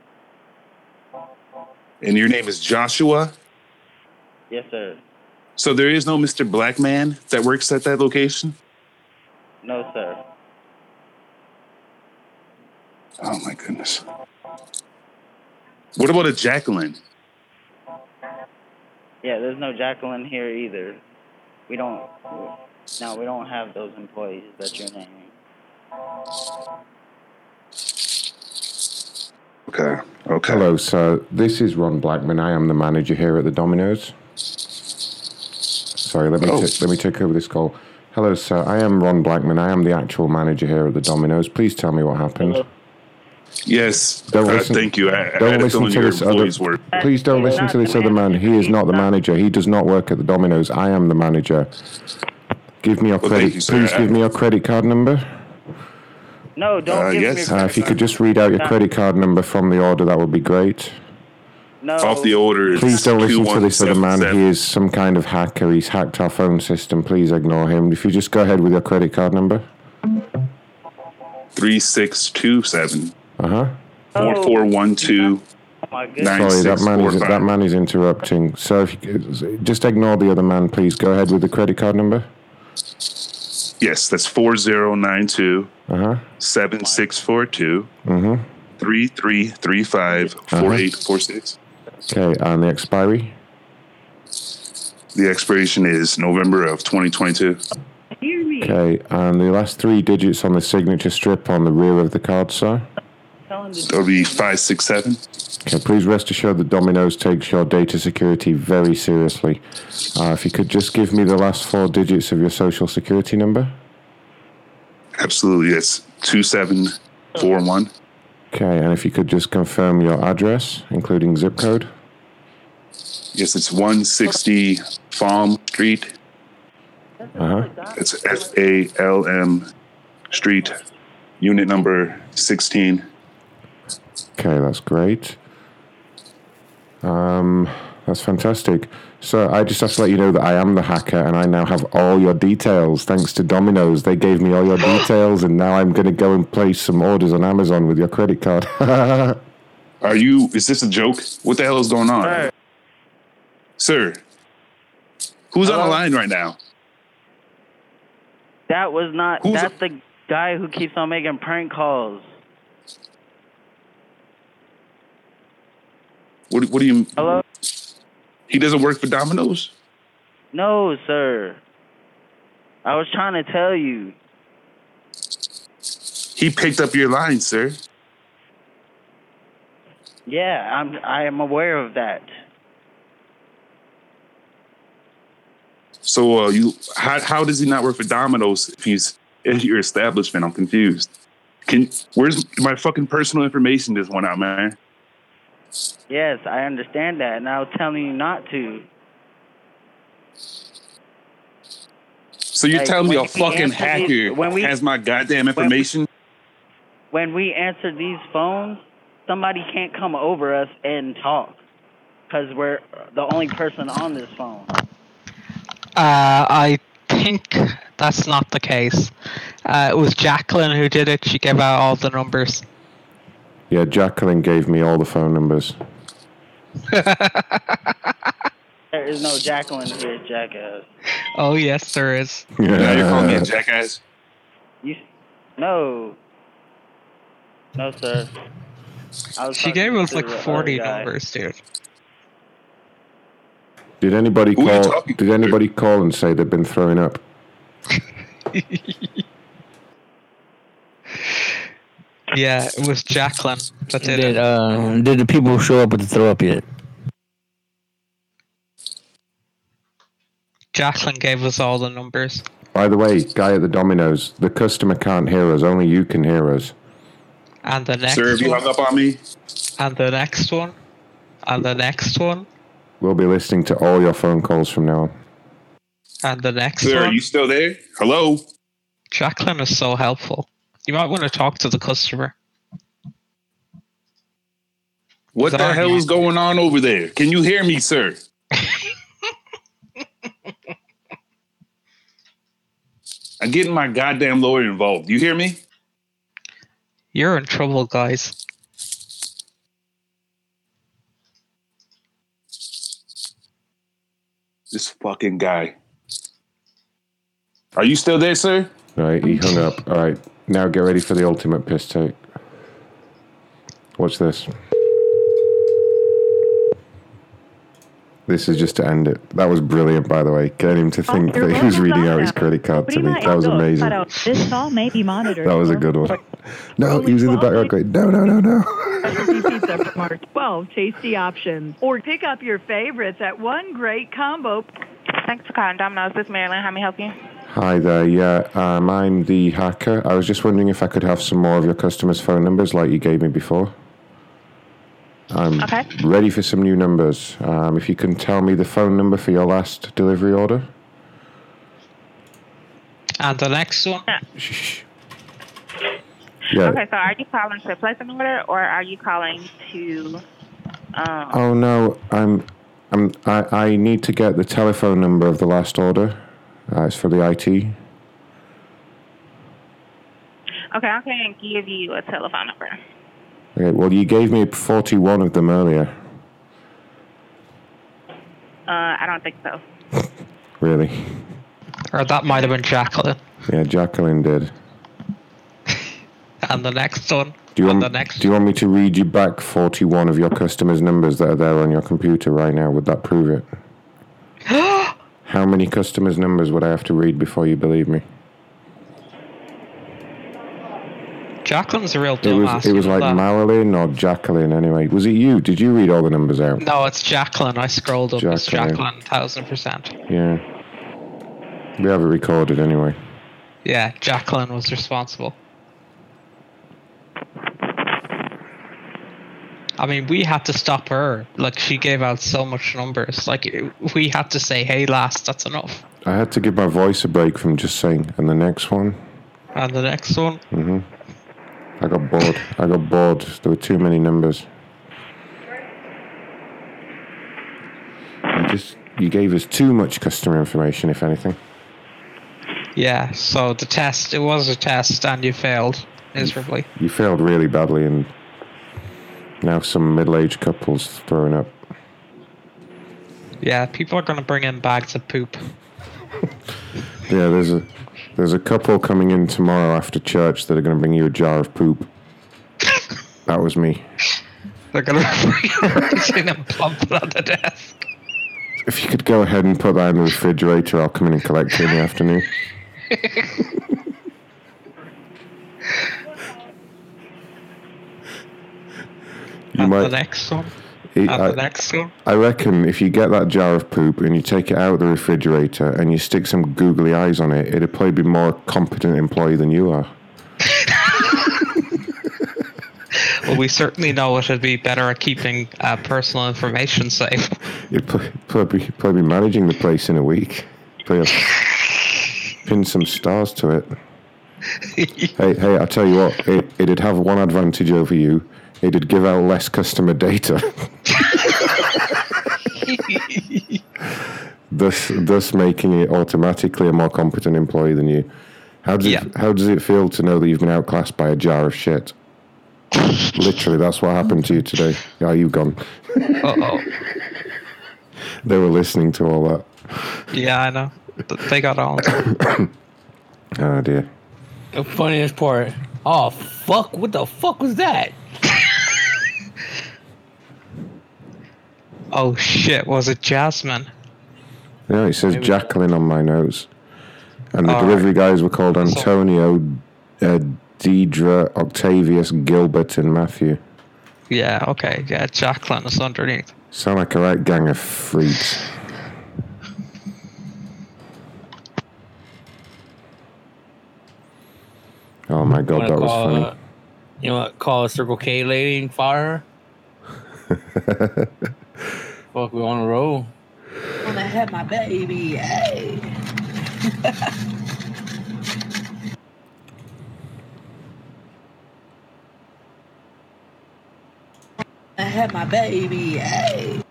And your name is Joshua. Yes, sir. So there is no Mr. Blackman that works at that location? No, sir. Oh my goodness. What about a Jacqueline? Yeah, there's no Jacqueline here either. We don't. No, we don't have those employees that you're naming. Okay. Okay. Hello, sir. This is Ron Blackman. I am the manager here at the Domino's. Sorry, let me Oh. ta- let me take over this call. Hello, sir. I am Ron Blackman. I am the actual manager here at the Domino's. Please tell me what happened. Yes. Don't uh, listen- thank you. I, I don't had a listen to this other- employees Please don't listen to this other man. He is not the manager. He does not work at the Domino's. I am the manager. Give me your Well, credit. you. Please give me your credit card number. No, don't Uh, give yes. me. Uh, if you could just read out your credit card number from the order, that would be great. No. Off the order. Please don't listen to this other man. He is some kind of hacker. He's hacked our phone system. Please ignore him. If you just go ahead with your credit card number. 3627 Uh huh. 4412 Oh my goodness. Sorry, that man is 9645. that man is interrupting. So if you, just ignore the other man, please. Go ahead with the credit card number. Yes, that's 4092 Uh huh. 7642 Mm-hmm. 3335 4846. Okay, and the expiry. The expiration is November of 2022. Okay, and the last three digits on the signature strip on the rear of the card, sir. That'll be 567. Okay, please rest assured that Domino's takes your data security very seriously. Uh, if you could just give me the last four digits of your social security number. Absolutely, it's 2741. Okay, and if you could just confirm your address, including zip code. Yes, it's 160 Farm Street. Uh huh. It's F A L M Street, unit number 16. Okay, that's great. Um, that's fantastic. So I just have to let you know that I am the hacker, and I now have all your details thanks to Domino's. They gave me all your details, and now I'm going to go and place some orders on Amazon with your credit card. [LAUGHS] Are you, is this a joke? What the hell is going on? Sir, who's on the line right now? That was not. Who's that's the guy who keeps on making prank calls. What, what do you, Hello? he doesn't work for Domino's? No, sir. I was trying to tell you. He picked up your line, sir. Yeah, I'm. I am aware of that. So, uh, you, how, how does he not work for Domino's if he's at your establishment? I'm confused. Can, where's my fucking personal information just went out, man? Yes, I understand that, and I was telling you not to. So you're Like, telling me a fucking answer these- hacker when we- has my goddamn information? When we answer these phones, somebody can't come over us and talk because we're the only person on this phone. Uh, I think that's not the case. Uh, it was Jacqueline who did it. She gave out all the numbers. Yeah, Jacqueline gave me all the phone numbers. [LAUGHS] There is no Jacqueline here, jackass. Oh yes, there is. Now you're calling me a jackass? You, no, no, sir. I was She gave us like uh, 40 numbers, dude. Did anybody Who call? Did anybody call and say they've been throwing up? [LAUGHS] Yeah, it was Jacqueline that did Did it. uh did the people show up with the throw up yet? Jacqueline gave us all the numbers. By the way, guy at the Domino's, the customer can't hear us. Only you can hear us. And the next Sir, have you one. hung up on me? And the next one. And the next one. We'll be listening to all your phone calls from now on. And the next Sir, are you still there? Hello? Jacqueline is so helpful. You might want to talk to the customer. What the hell is going on over there? Can you hear me, sir? [LAUGHS] I'm getting my goddamn lawyer involved. You hear me? You're in trouble, guys. This fucking guy. Are you still there, sir? All right, he hung up. All right, now get ready for the ultimate piss take. Watch this. This is just to end it. That was brilliant, by the way. Getting him to oh, think you're that he was reading out his credit card to me. That was amazing. This call may be monitored. That was a good one. No, he was in the background going, no, no, no, no. Specialty pizza from our 12 tasty options. Or pick up your favorites at one great combo. Thanks for calling Domino's. This is Marilyn. How may I help you? Hi there. Yeah, um, I'm the hacker. I was just wondering if I could have some more of your customers' phone numbers like you gave me before. I'm Okay. ready for some new numbers. Um, if you can tell me the phone number for your last delivery order. And the next one? Yeah. Okay, so are you calling to place an order or are you calling to um Oh no, I'm, I'm, I, I need to get the telephone number of the last order. Uh, it's for the IT. Okay, I can give you a telephone number. Okay, well, you gave me 41 of them earlier. Uh I don't think so. [LAUGHS] Really? Or that might have been Jacqueline. Yeah, Jacqueline did. [LAUGHS] And the next one? Do you want? the next Do you want me to read you back 41 of your customers' numbers that are there on your computer right now? Would that prove it? How many customers' numbers would I have to read before you believe me? Jacqueline's a real It was. dumbass. It was like that. Marilyn or Jacqueline. Anyway, was it you? Did you read all the numbers out? No, it's Jacqueline. I scrolled up. It's Jacqueline. Jacqueline, thousand percent. Yeah. We have it recorded anyway. Yeah, Jacqueline was responsible. I mean, we had to stop her. Like, she gave out so much numbers. Like, we had to say, hey, last, that's enough. I had to give my voice a break from just saying, and the next one. And the next one, hmm I got bored. I got bored. There were too many numbers. You just you gave us too much customer information, if anything. yeah. So the test, it was a test, and you failed miserably. You failed really badly, and now some middle-aged couples throwing up. Yeah, people are going to bring in bags of poop. [LAUGHS] Yeah, there's a there's a couple coming in tomorrow after church that are going to bring you a jar of poop. [LAUGHS] That was me. They're going [LAUGHS] to bring and pump it on the desk. If you could go ahead and put that in the refrigerator, I'll come in and collect it in the afternoon. You might. the next one. I- I- the next one. I reckon if you get that jar of poop and you take it out of the refrigerator and you stick some googly eyes on it, it'd probably be more competent employee than you are. [LAUGHS] Well, we certainly know it'd be better at keeping uh, personal information safe. You'd probably, probably be managing the place in a week. Probably pin some stars to it. [LAUGHS] hey, hey! I tell you what, it, it'd have one advantage over you. It'd give out less customer data, [LAUGHS] thus, thus making it automatically a more competent employee than you. How does it, how does it feel to know that you've been outclassed by a jar of shit? Literally, that's what happened to you today. Are you gone? Uh-oh. [LAUGHS] They were listening to all that. Yeah, I know. They got on. [COUGHS] Oh dear. The funniest part. Oh fuck! What the fuck was that? Oh shit, was it Jasmine? No, it says Maybe- Jacqueline on my notes. And the All delivery guys were called Antonio, uh, Deidre, Octavius, Gilbert, and Matthew. Yeah, okay, yeah, Jacqueline is underneath. Sound like a right gang of freaks. Oh my god, that was call, funny. uh, you know what? Call a Circle K lady and fire her. [LAUGHS] Fuck, we on a roll. When I had my baby, hey. [LAUGHS] I had my baby, hey.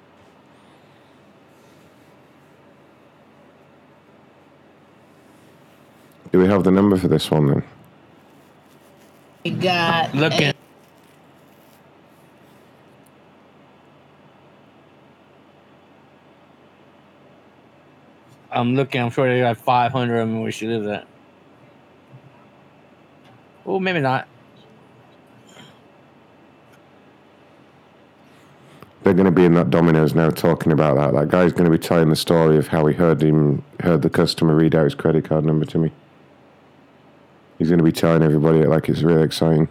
Do we have the number for this one then? We got Looking. I'm looking. I'm sure they got 500 of them where she lives at. Oh, maybe not. They're going to be in that Domino's now talking about that. That guy's going to be telling the story of how he heard him heard the customer read out his credit card number to me. He's going to be telling everybody it like it's really exciting.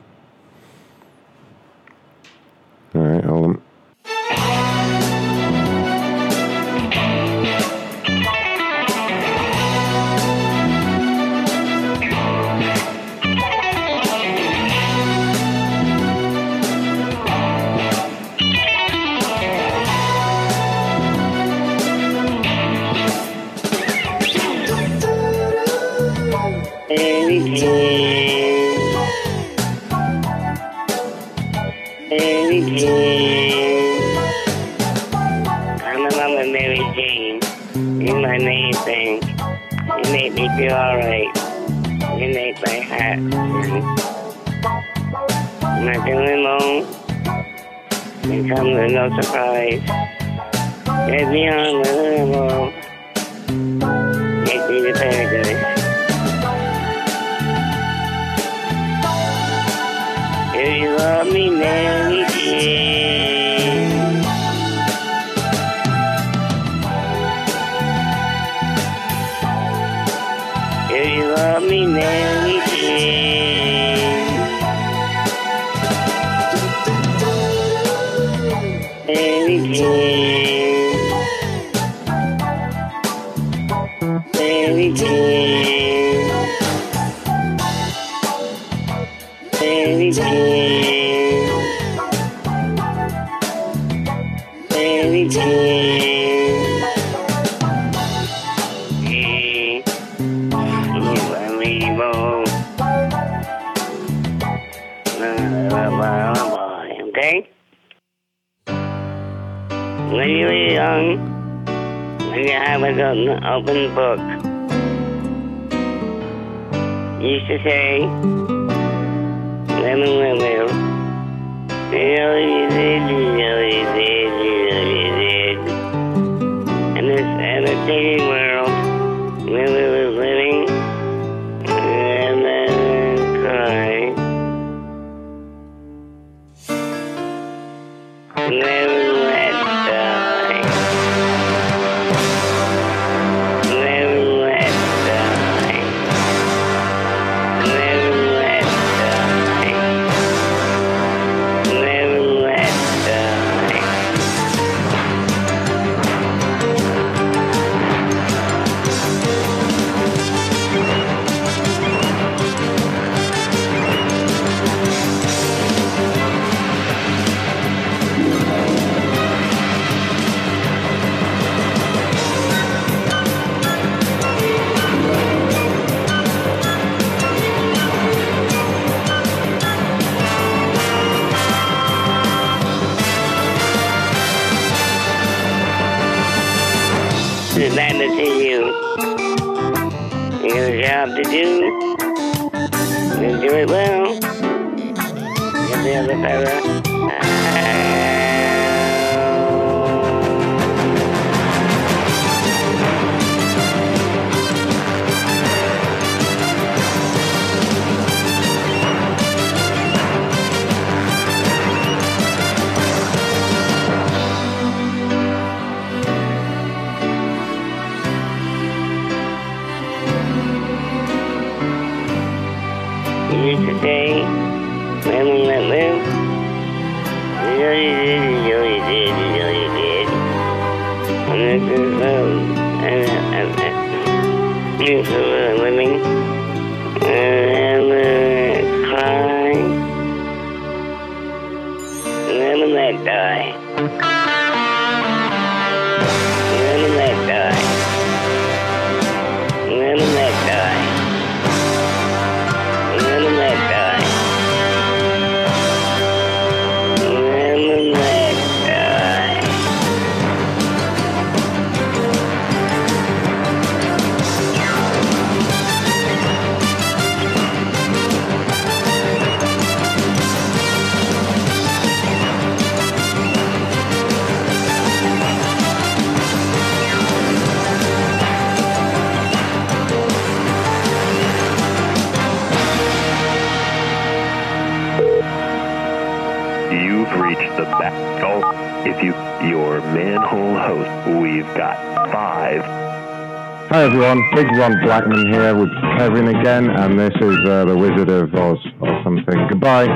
Big Ron Blackman here with Kevin again, and this is uh, The Wizard of Oz or something. Goodbye.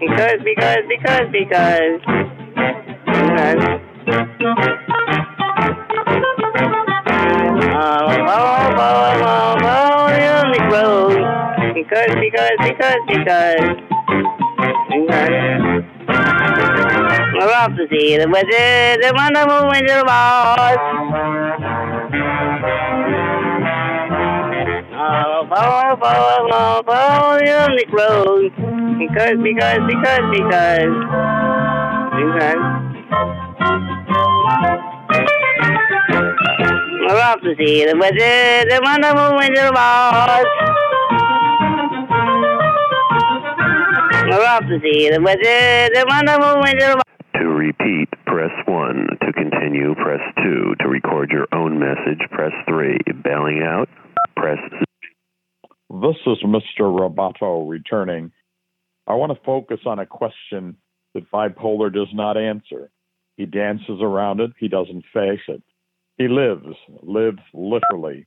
Because, because, because, because. Bajir Bajir Manamu Majrabas Power, power, power, power, you're on the road. Because, because, because, because. Because. We're off to see the weather, the wonderful winter boss. We're off to see the weather, the wonderful winter boss. Mr. Roboto returning. I want to focus on a question that bipolar does not answer. He dances around it, he doesn't face it. He lives, lives literally.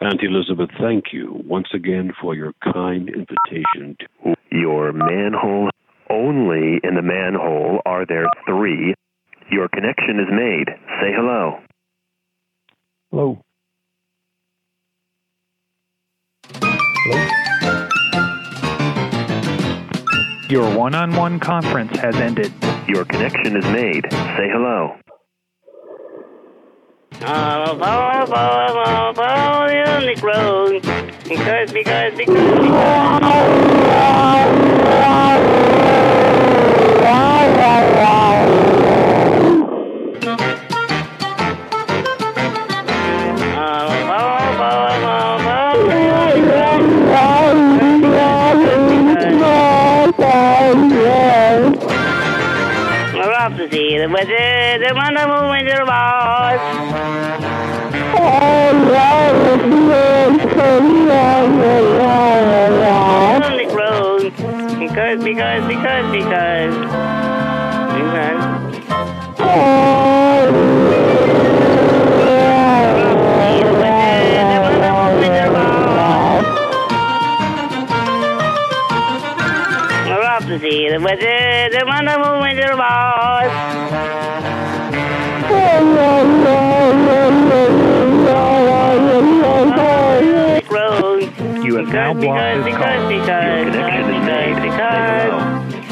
Aunt Elizabeth, thank you once again for your kind invitation to your manhole. Only in the manhole are there three. Your connection is made. Say hello. Hello. Your one on one conference has ended. Your connection is made. Say hello. Because, because, because, the wizard, the wonderful wizard of Oz. Unique road. Because, because, because, because. Because.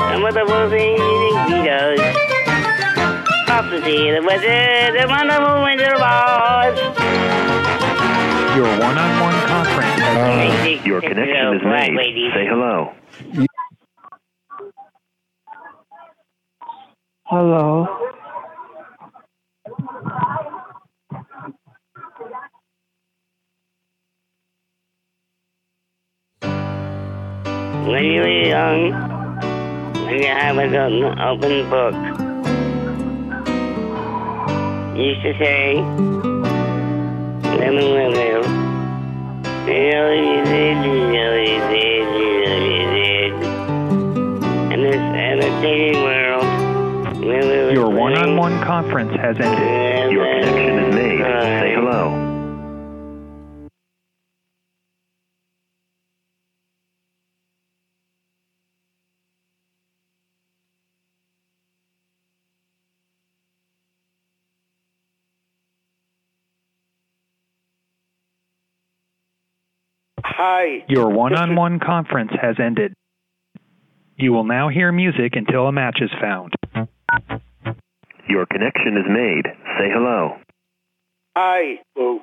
The wonderful things he does. Off to see the wizard, the wonderful wizard of Oz. Your one on one conference has ended. Your connection is made. Say hello. Hello. When you were young, when you have an open book, you used to say, Lemon will live. You know you did. In this will Your one conference has ended. Your connection is made. Say hello. Hi. Your one on one conference has ended. You will now hear music until a match is found. Your connection is made. Say hello. Hi. Oh.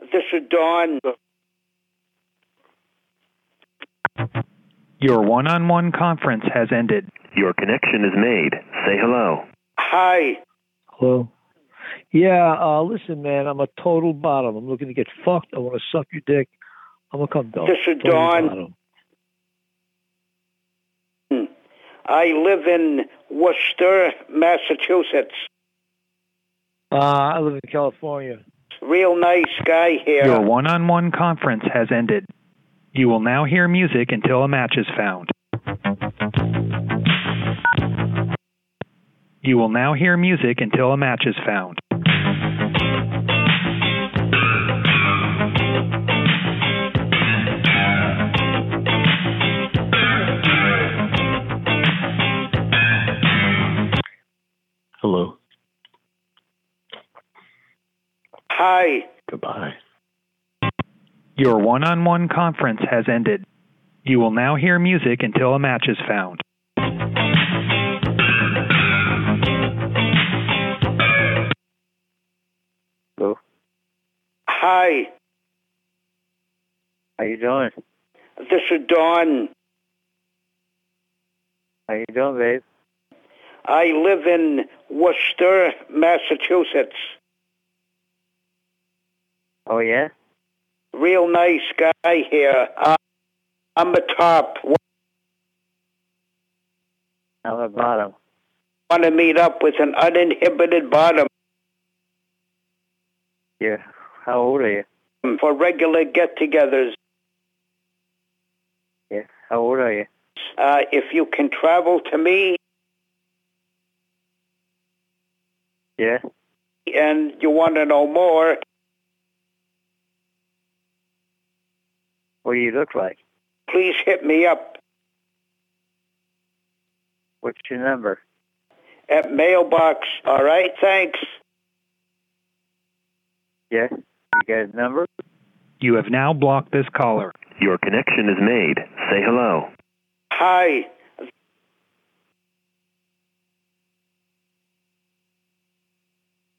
This is Dawn. Your one on one conference has ended. Your connection is made. Say hello. Hi. Hello. Yeah, uh, listen, man, I'm a total bottom. I'm looking to get fucked. I want to suck your dick. I'm gonna come down. This is Total Dawn. bottom. I live in Worcester, Massachusetts. Uh, I live in California. Real nice guy here. Your one on one conference has ended. You will now hear music until a match is found. You will now hear music until a match is found. Hi. Goodbye. Your one on one conference has ended. You will now hear music until a match is found. Hello. Hi. How you doing? This is Don. How you doing, babe? I live in Worcester, Massachusetts. Oh yeah. Real nice guy here. Uh, I'm the top. I'm a bottom. Want to meet up with an uninhibited bottom Yeah. How old are you? for regular get-togethers. Yeah. How old are you? Uh, if you can travel to me Yeah. and you want to know more, What do you look like? please hit me up What's your number? at mailbox. All right, thanks. Yeah. You got a number? You have now blocked this caller. Your connection is made. Say hello. Hi.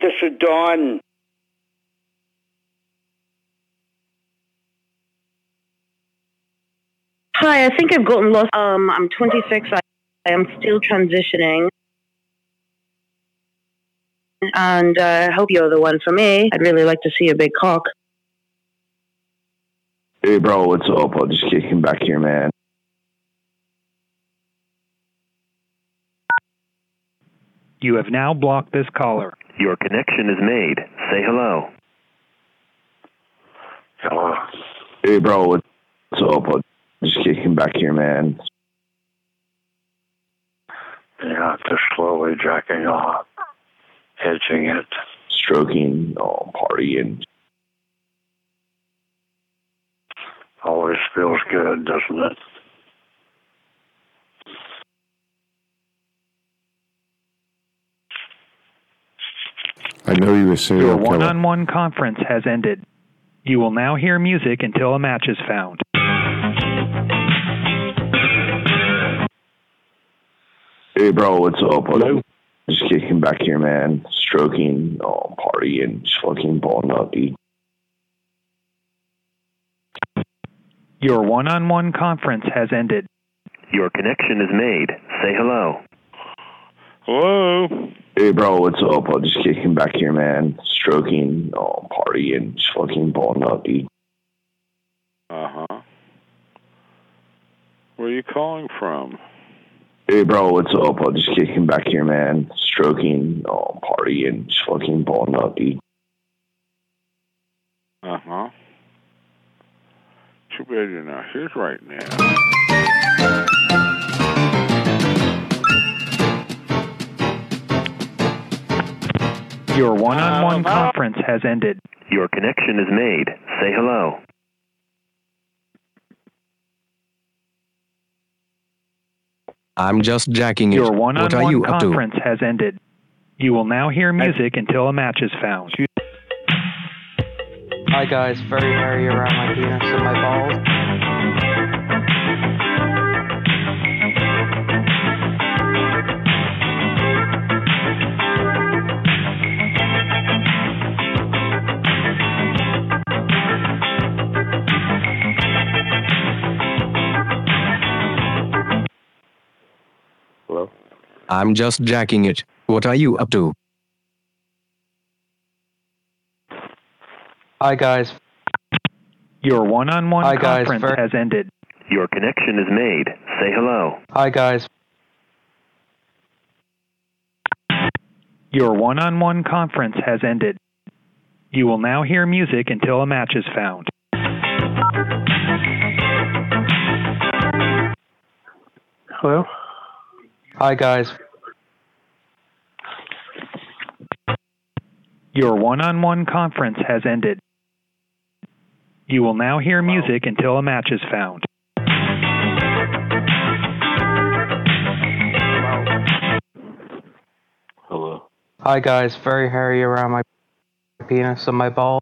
This is Dawn. Hi, I think I've gotten lost. Um, I'm 26. I, I am still transitioning. And uh, I hope you're the one for me. I'd really like to see a big cock. Hey, bro, what's up? I'll just kicking back here, man. You have now blocked this caller. Your connection is made. Say hello. Hello. Hey, bro, what's up? I'll just kicking back here, man. Yeah, just slowly jacking off, edging it. Stroking, oh, partying. Always feels good, doesn't it? I know you were Your serial killer. one-on-one conference has ended. You will now hear music until a match is found. Hey, bro, what's up? Hello. Just kicking back here, man. Stroking, oh, partying, just fucking balling up, dude. Your one-on-one conference has ended. Your connection is made. Say hello. Hello. Hey, bro, what's up? I'm just kicking back here, man. Stroking, oh, partying, just fucking balling up, dude. Uh huh. Where are you calling from? Hey, bro, what's up? I'm just kicking back here, man. Stroking, oh, partying, just fucking balling up, dude. Uh huh. Too bad you're not here right now. Your one-on-one conference has ended. Your connection is made. Say hello. I'm just jacking it. Your what are one-on-one you up to? conference has ended. You will now hear music until a match is found. Hi guys, very hairy around my penis and my balls. I'm just jacking it. What are you up to? Hi guys. Your one-on-one Hi, guys. conference Ver- has ended. Your connection is made. Say hello. Hi guys. Your one-on-one conference has ended. You will now hear music until a match is found. Hello. Hi guys. Your one-on-one conference has ended. You will now hear music until a match is found. Hello. Hi guys, very hairy around my penis and my balls.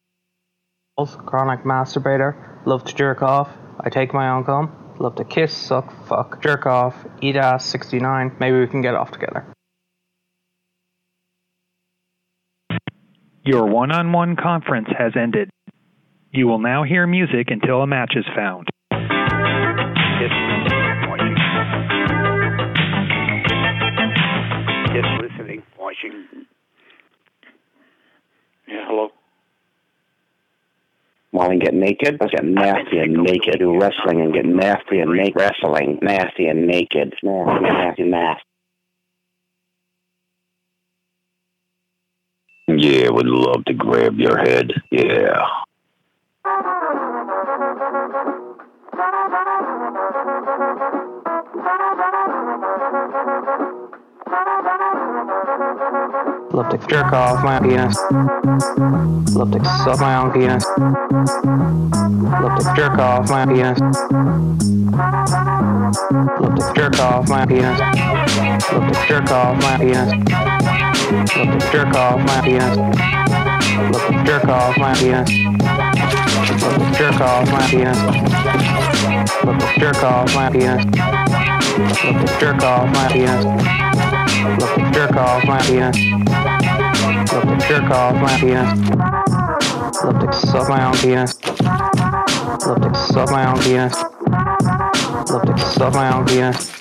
Chronic masturbator. Love to jerk off. I take my own cum. Love to kiss, suck, fuck, jerk off, eat ass 69. Maybe we can get off together. Your one-on-one conference has ended. You will now hear music until a match is found. Just listening, watching. Yeah, hello. While and get naked, let's get nasty and naked. Do wrestling and get nasty and naked. Wrestling, nasty and naked. Nasty, nasty, nasty. Yeah, would love to grab your head. Yeah. Love to jerk off my penis. Love to suck my own penis. Love to jerk off my penis. Love to jerk off my penis. Love to jerk off my penis. Love to jerk off my penis. Love to jerk off my penis. Love to jerk off my penis. Love to jerk off my penis. Love to jerk off my penis. To jerk off my penis. To jerk off my penis. Love to suck my own penis. Love to suck my own penis. Love to suck my own penis.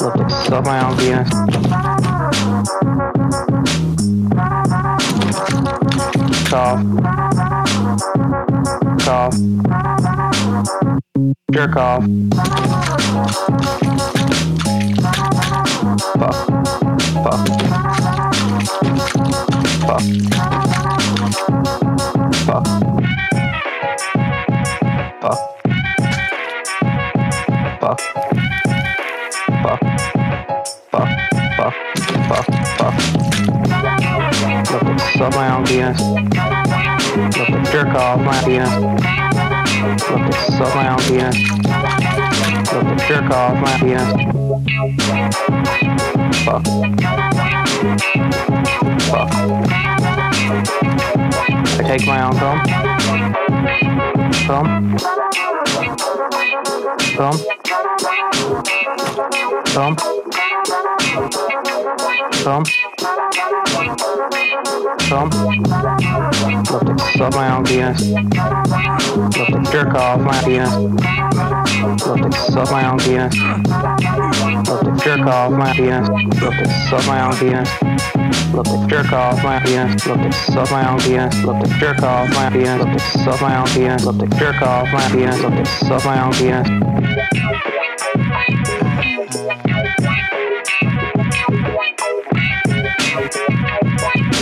Love to suck my own penis. Cough. Cough. Jerk off. Fuck. Love to suck my own penis. Jerk off my penis. Suck my own penis. Jerk off my penis. Fuck. Fuck. I take my own cum. Cum. Cum. Cum. Cum. Cum. Love to suck my own penis. Love to jerk off my penis. Love to suck my own penis. Jerk off my penis. Love to suck my own penis. Love to jerk off my penis. Love to suck my own penis. Love to jerk off my penis. Love to suck my own penis. Love to jerk off my penis. Love to suck my own penis.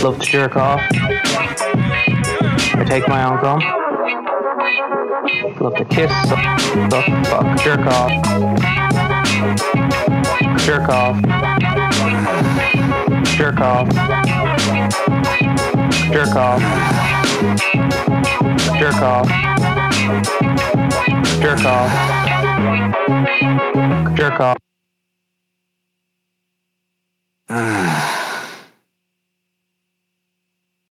Love to jerk off. I take my own cum. Love to kiss, suck, fuck, jerk off. Jerk off. Jerk off. Jerk off. Jerk off. Jerk off. Jerk off. [SIGHS] [SIGHS] [SIGHS]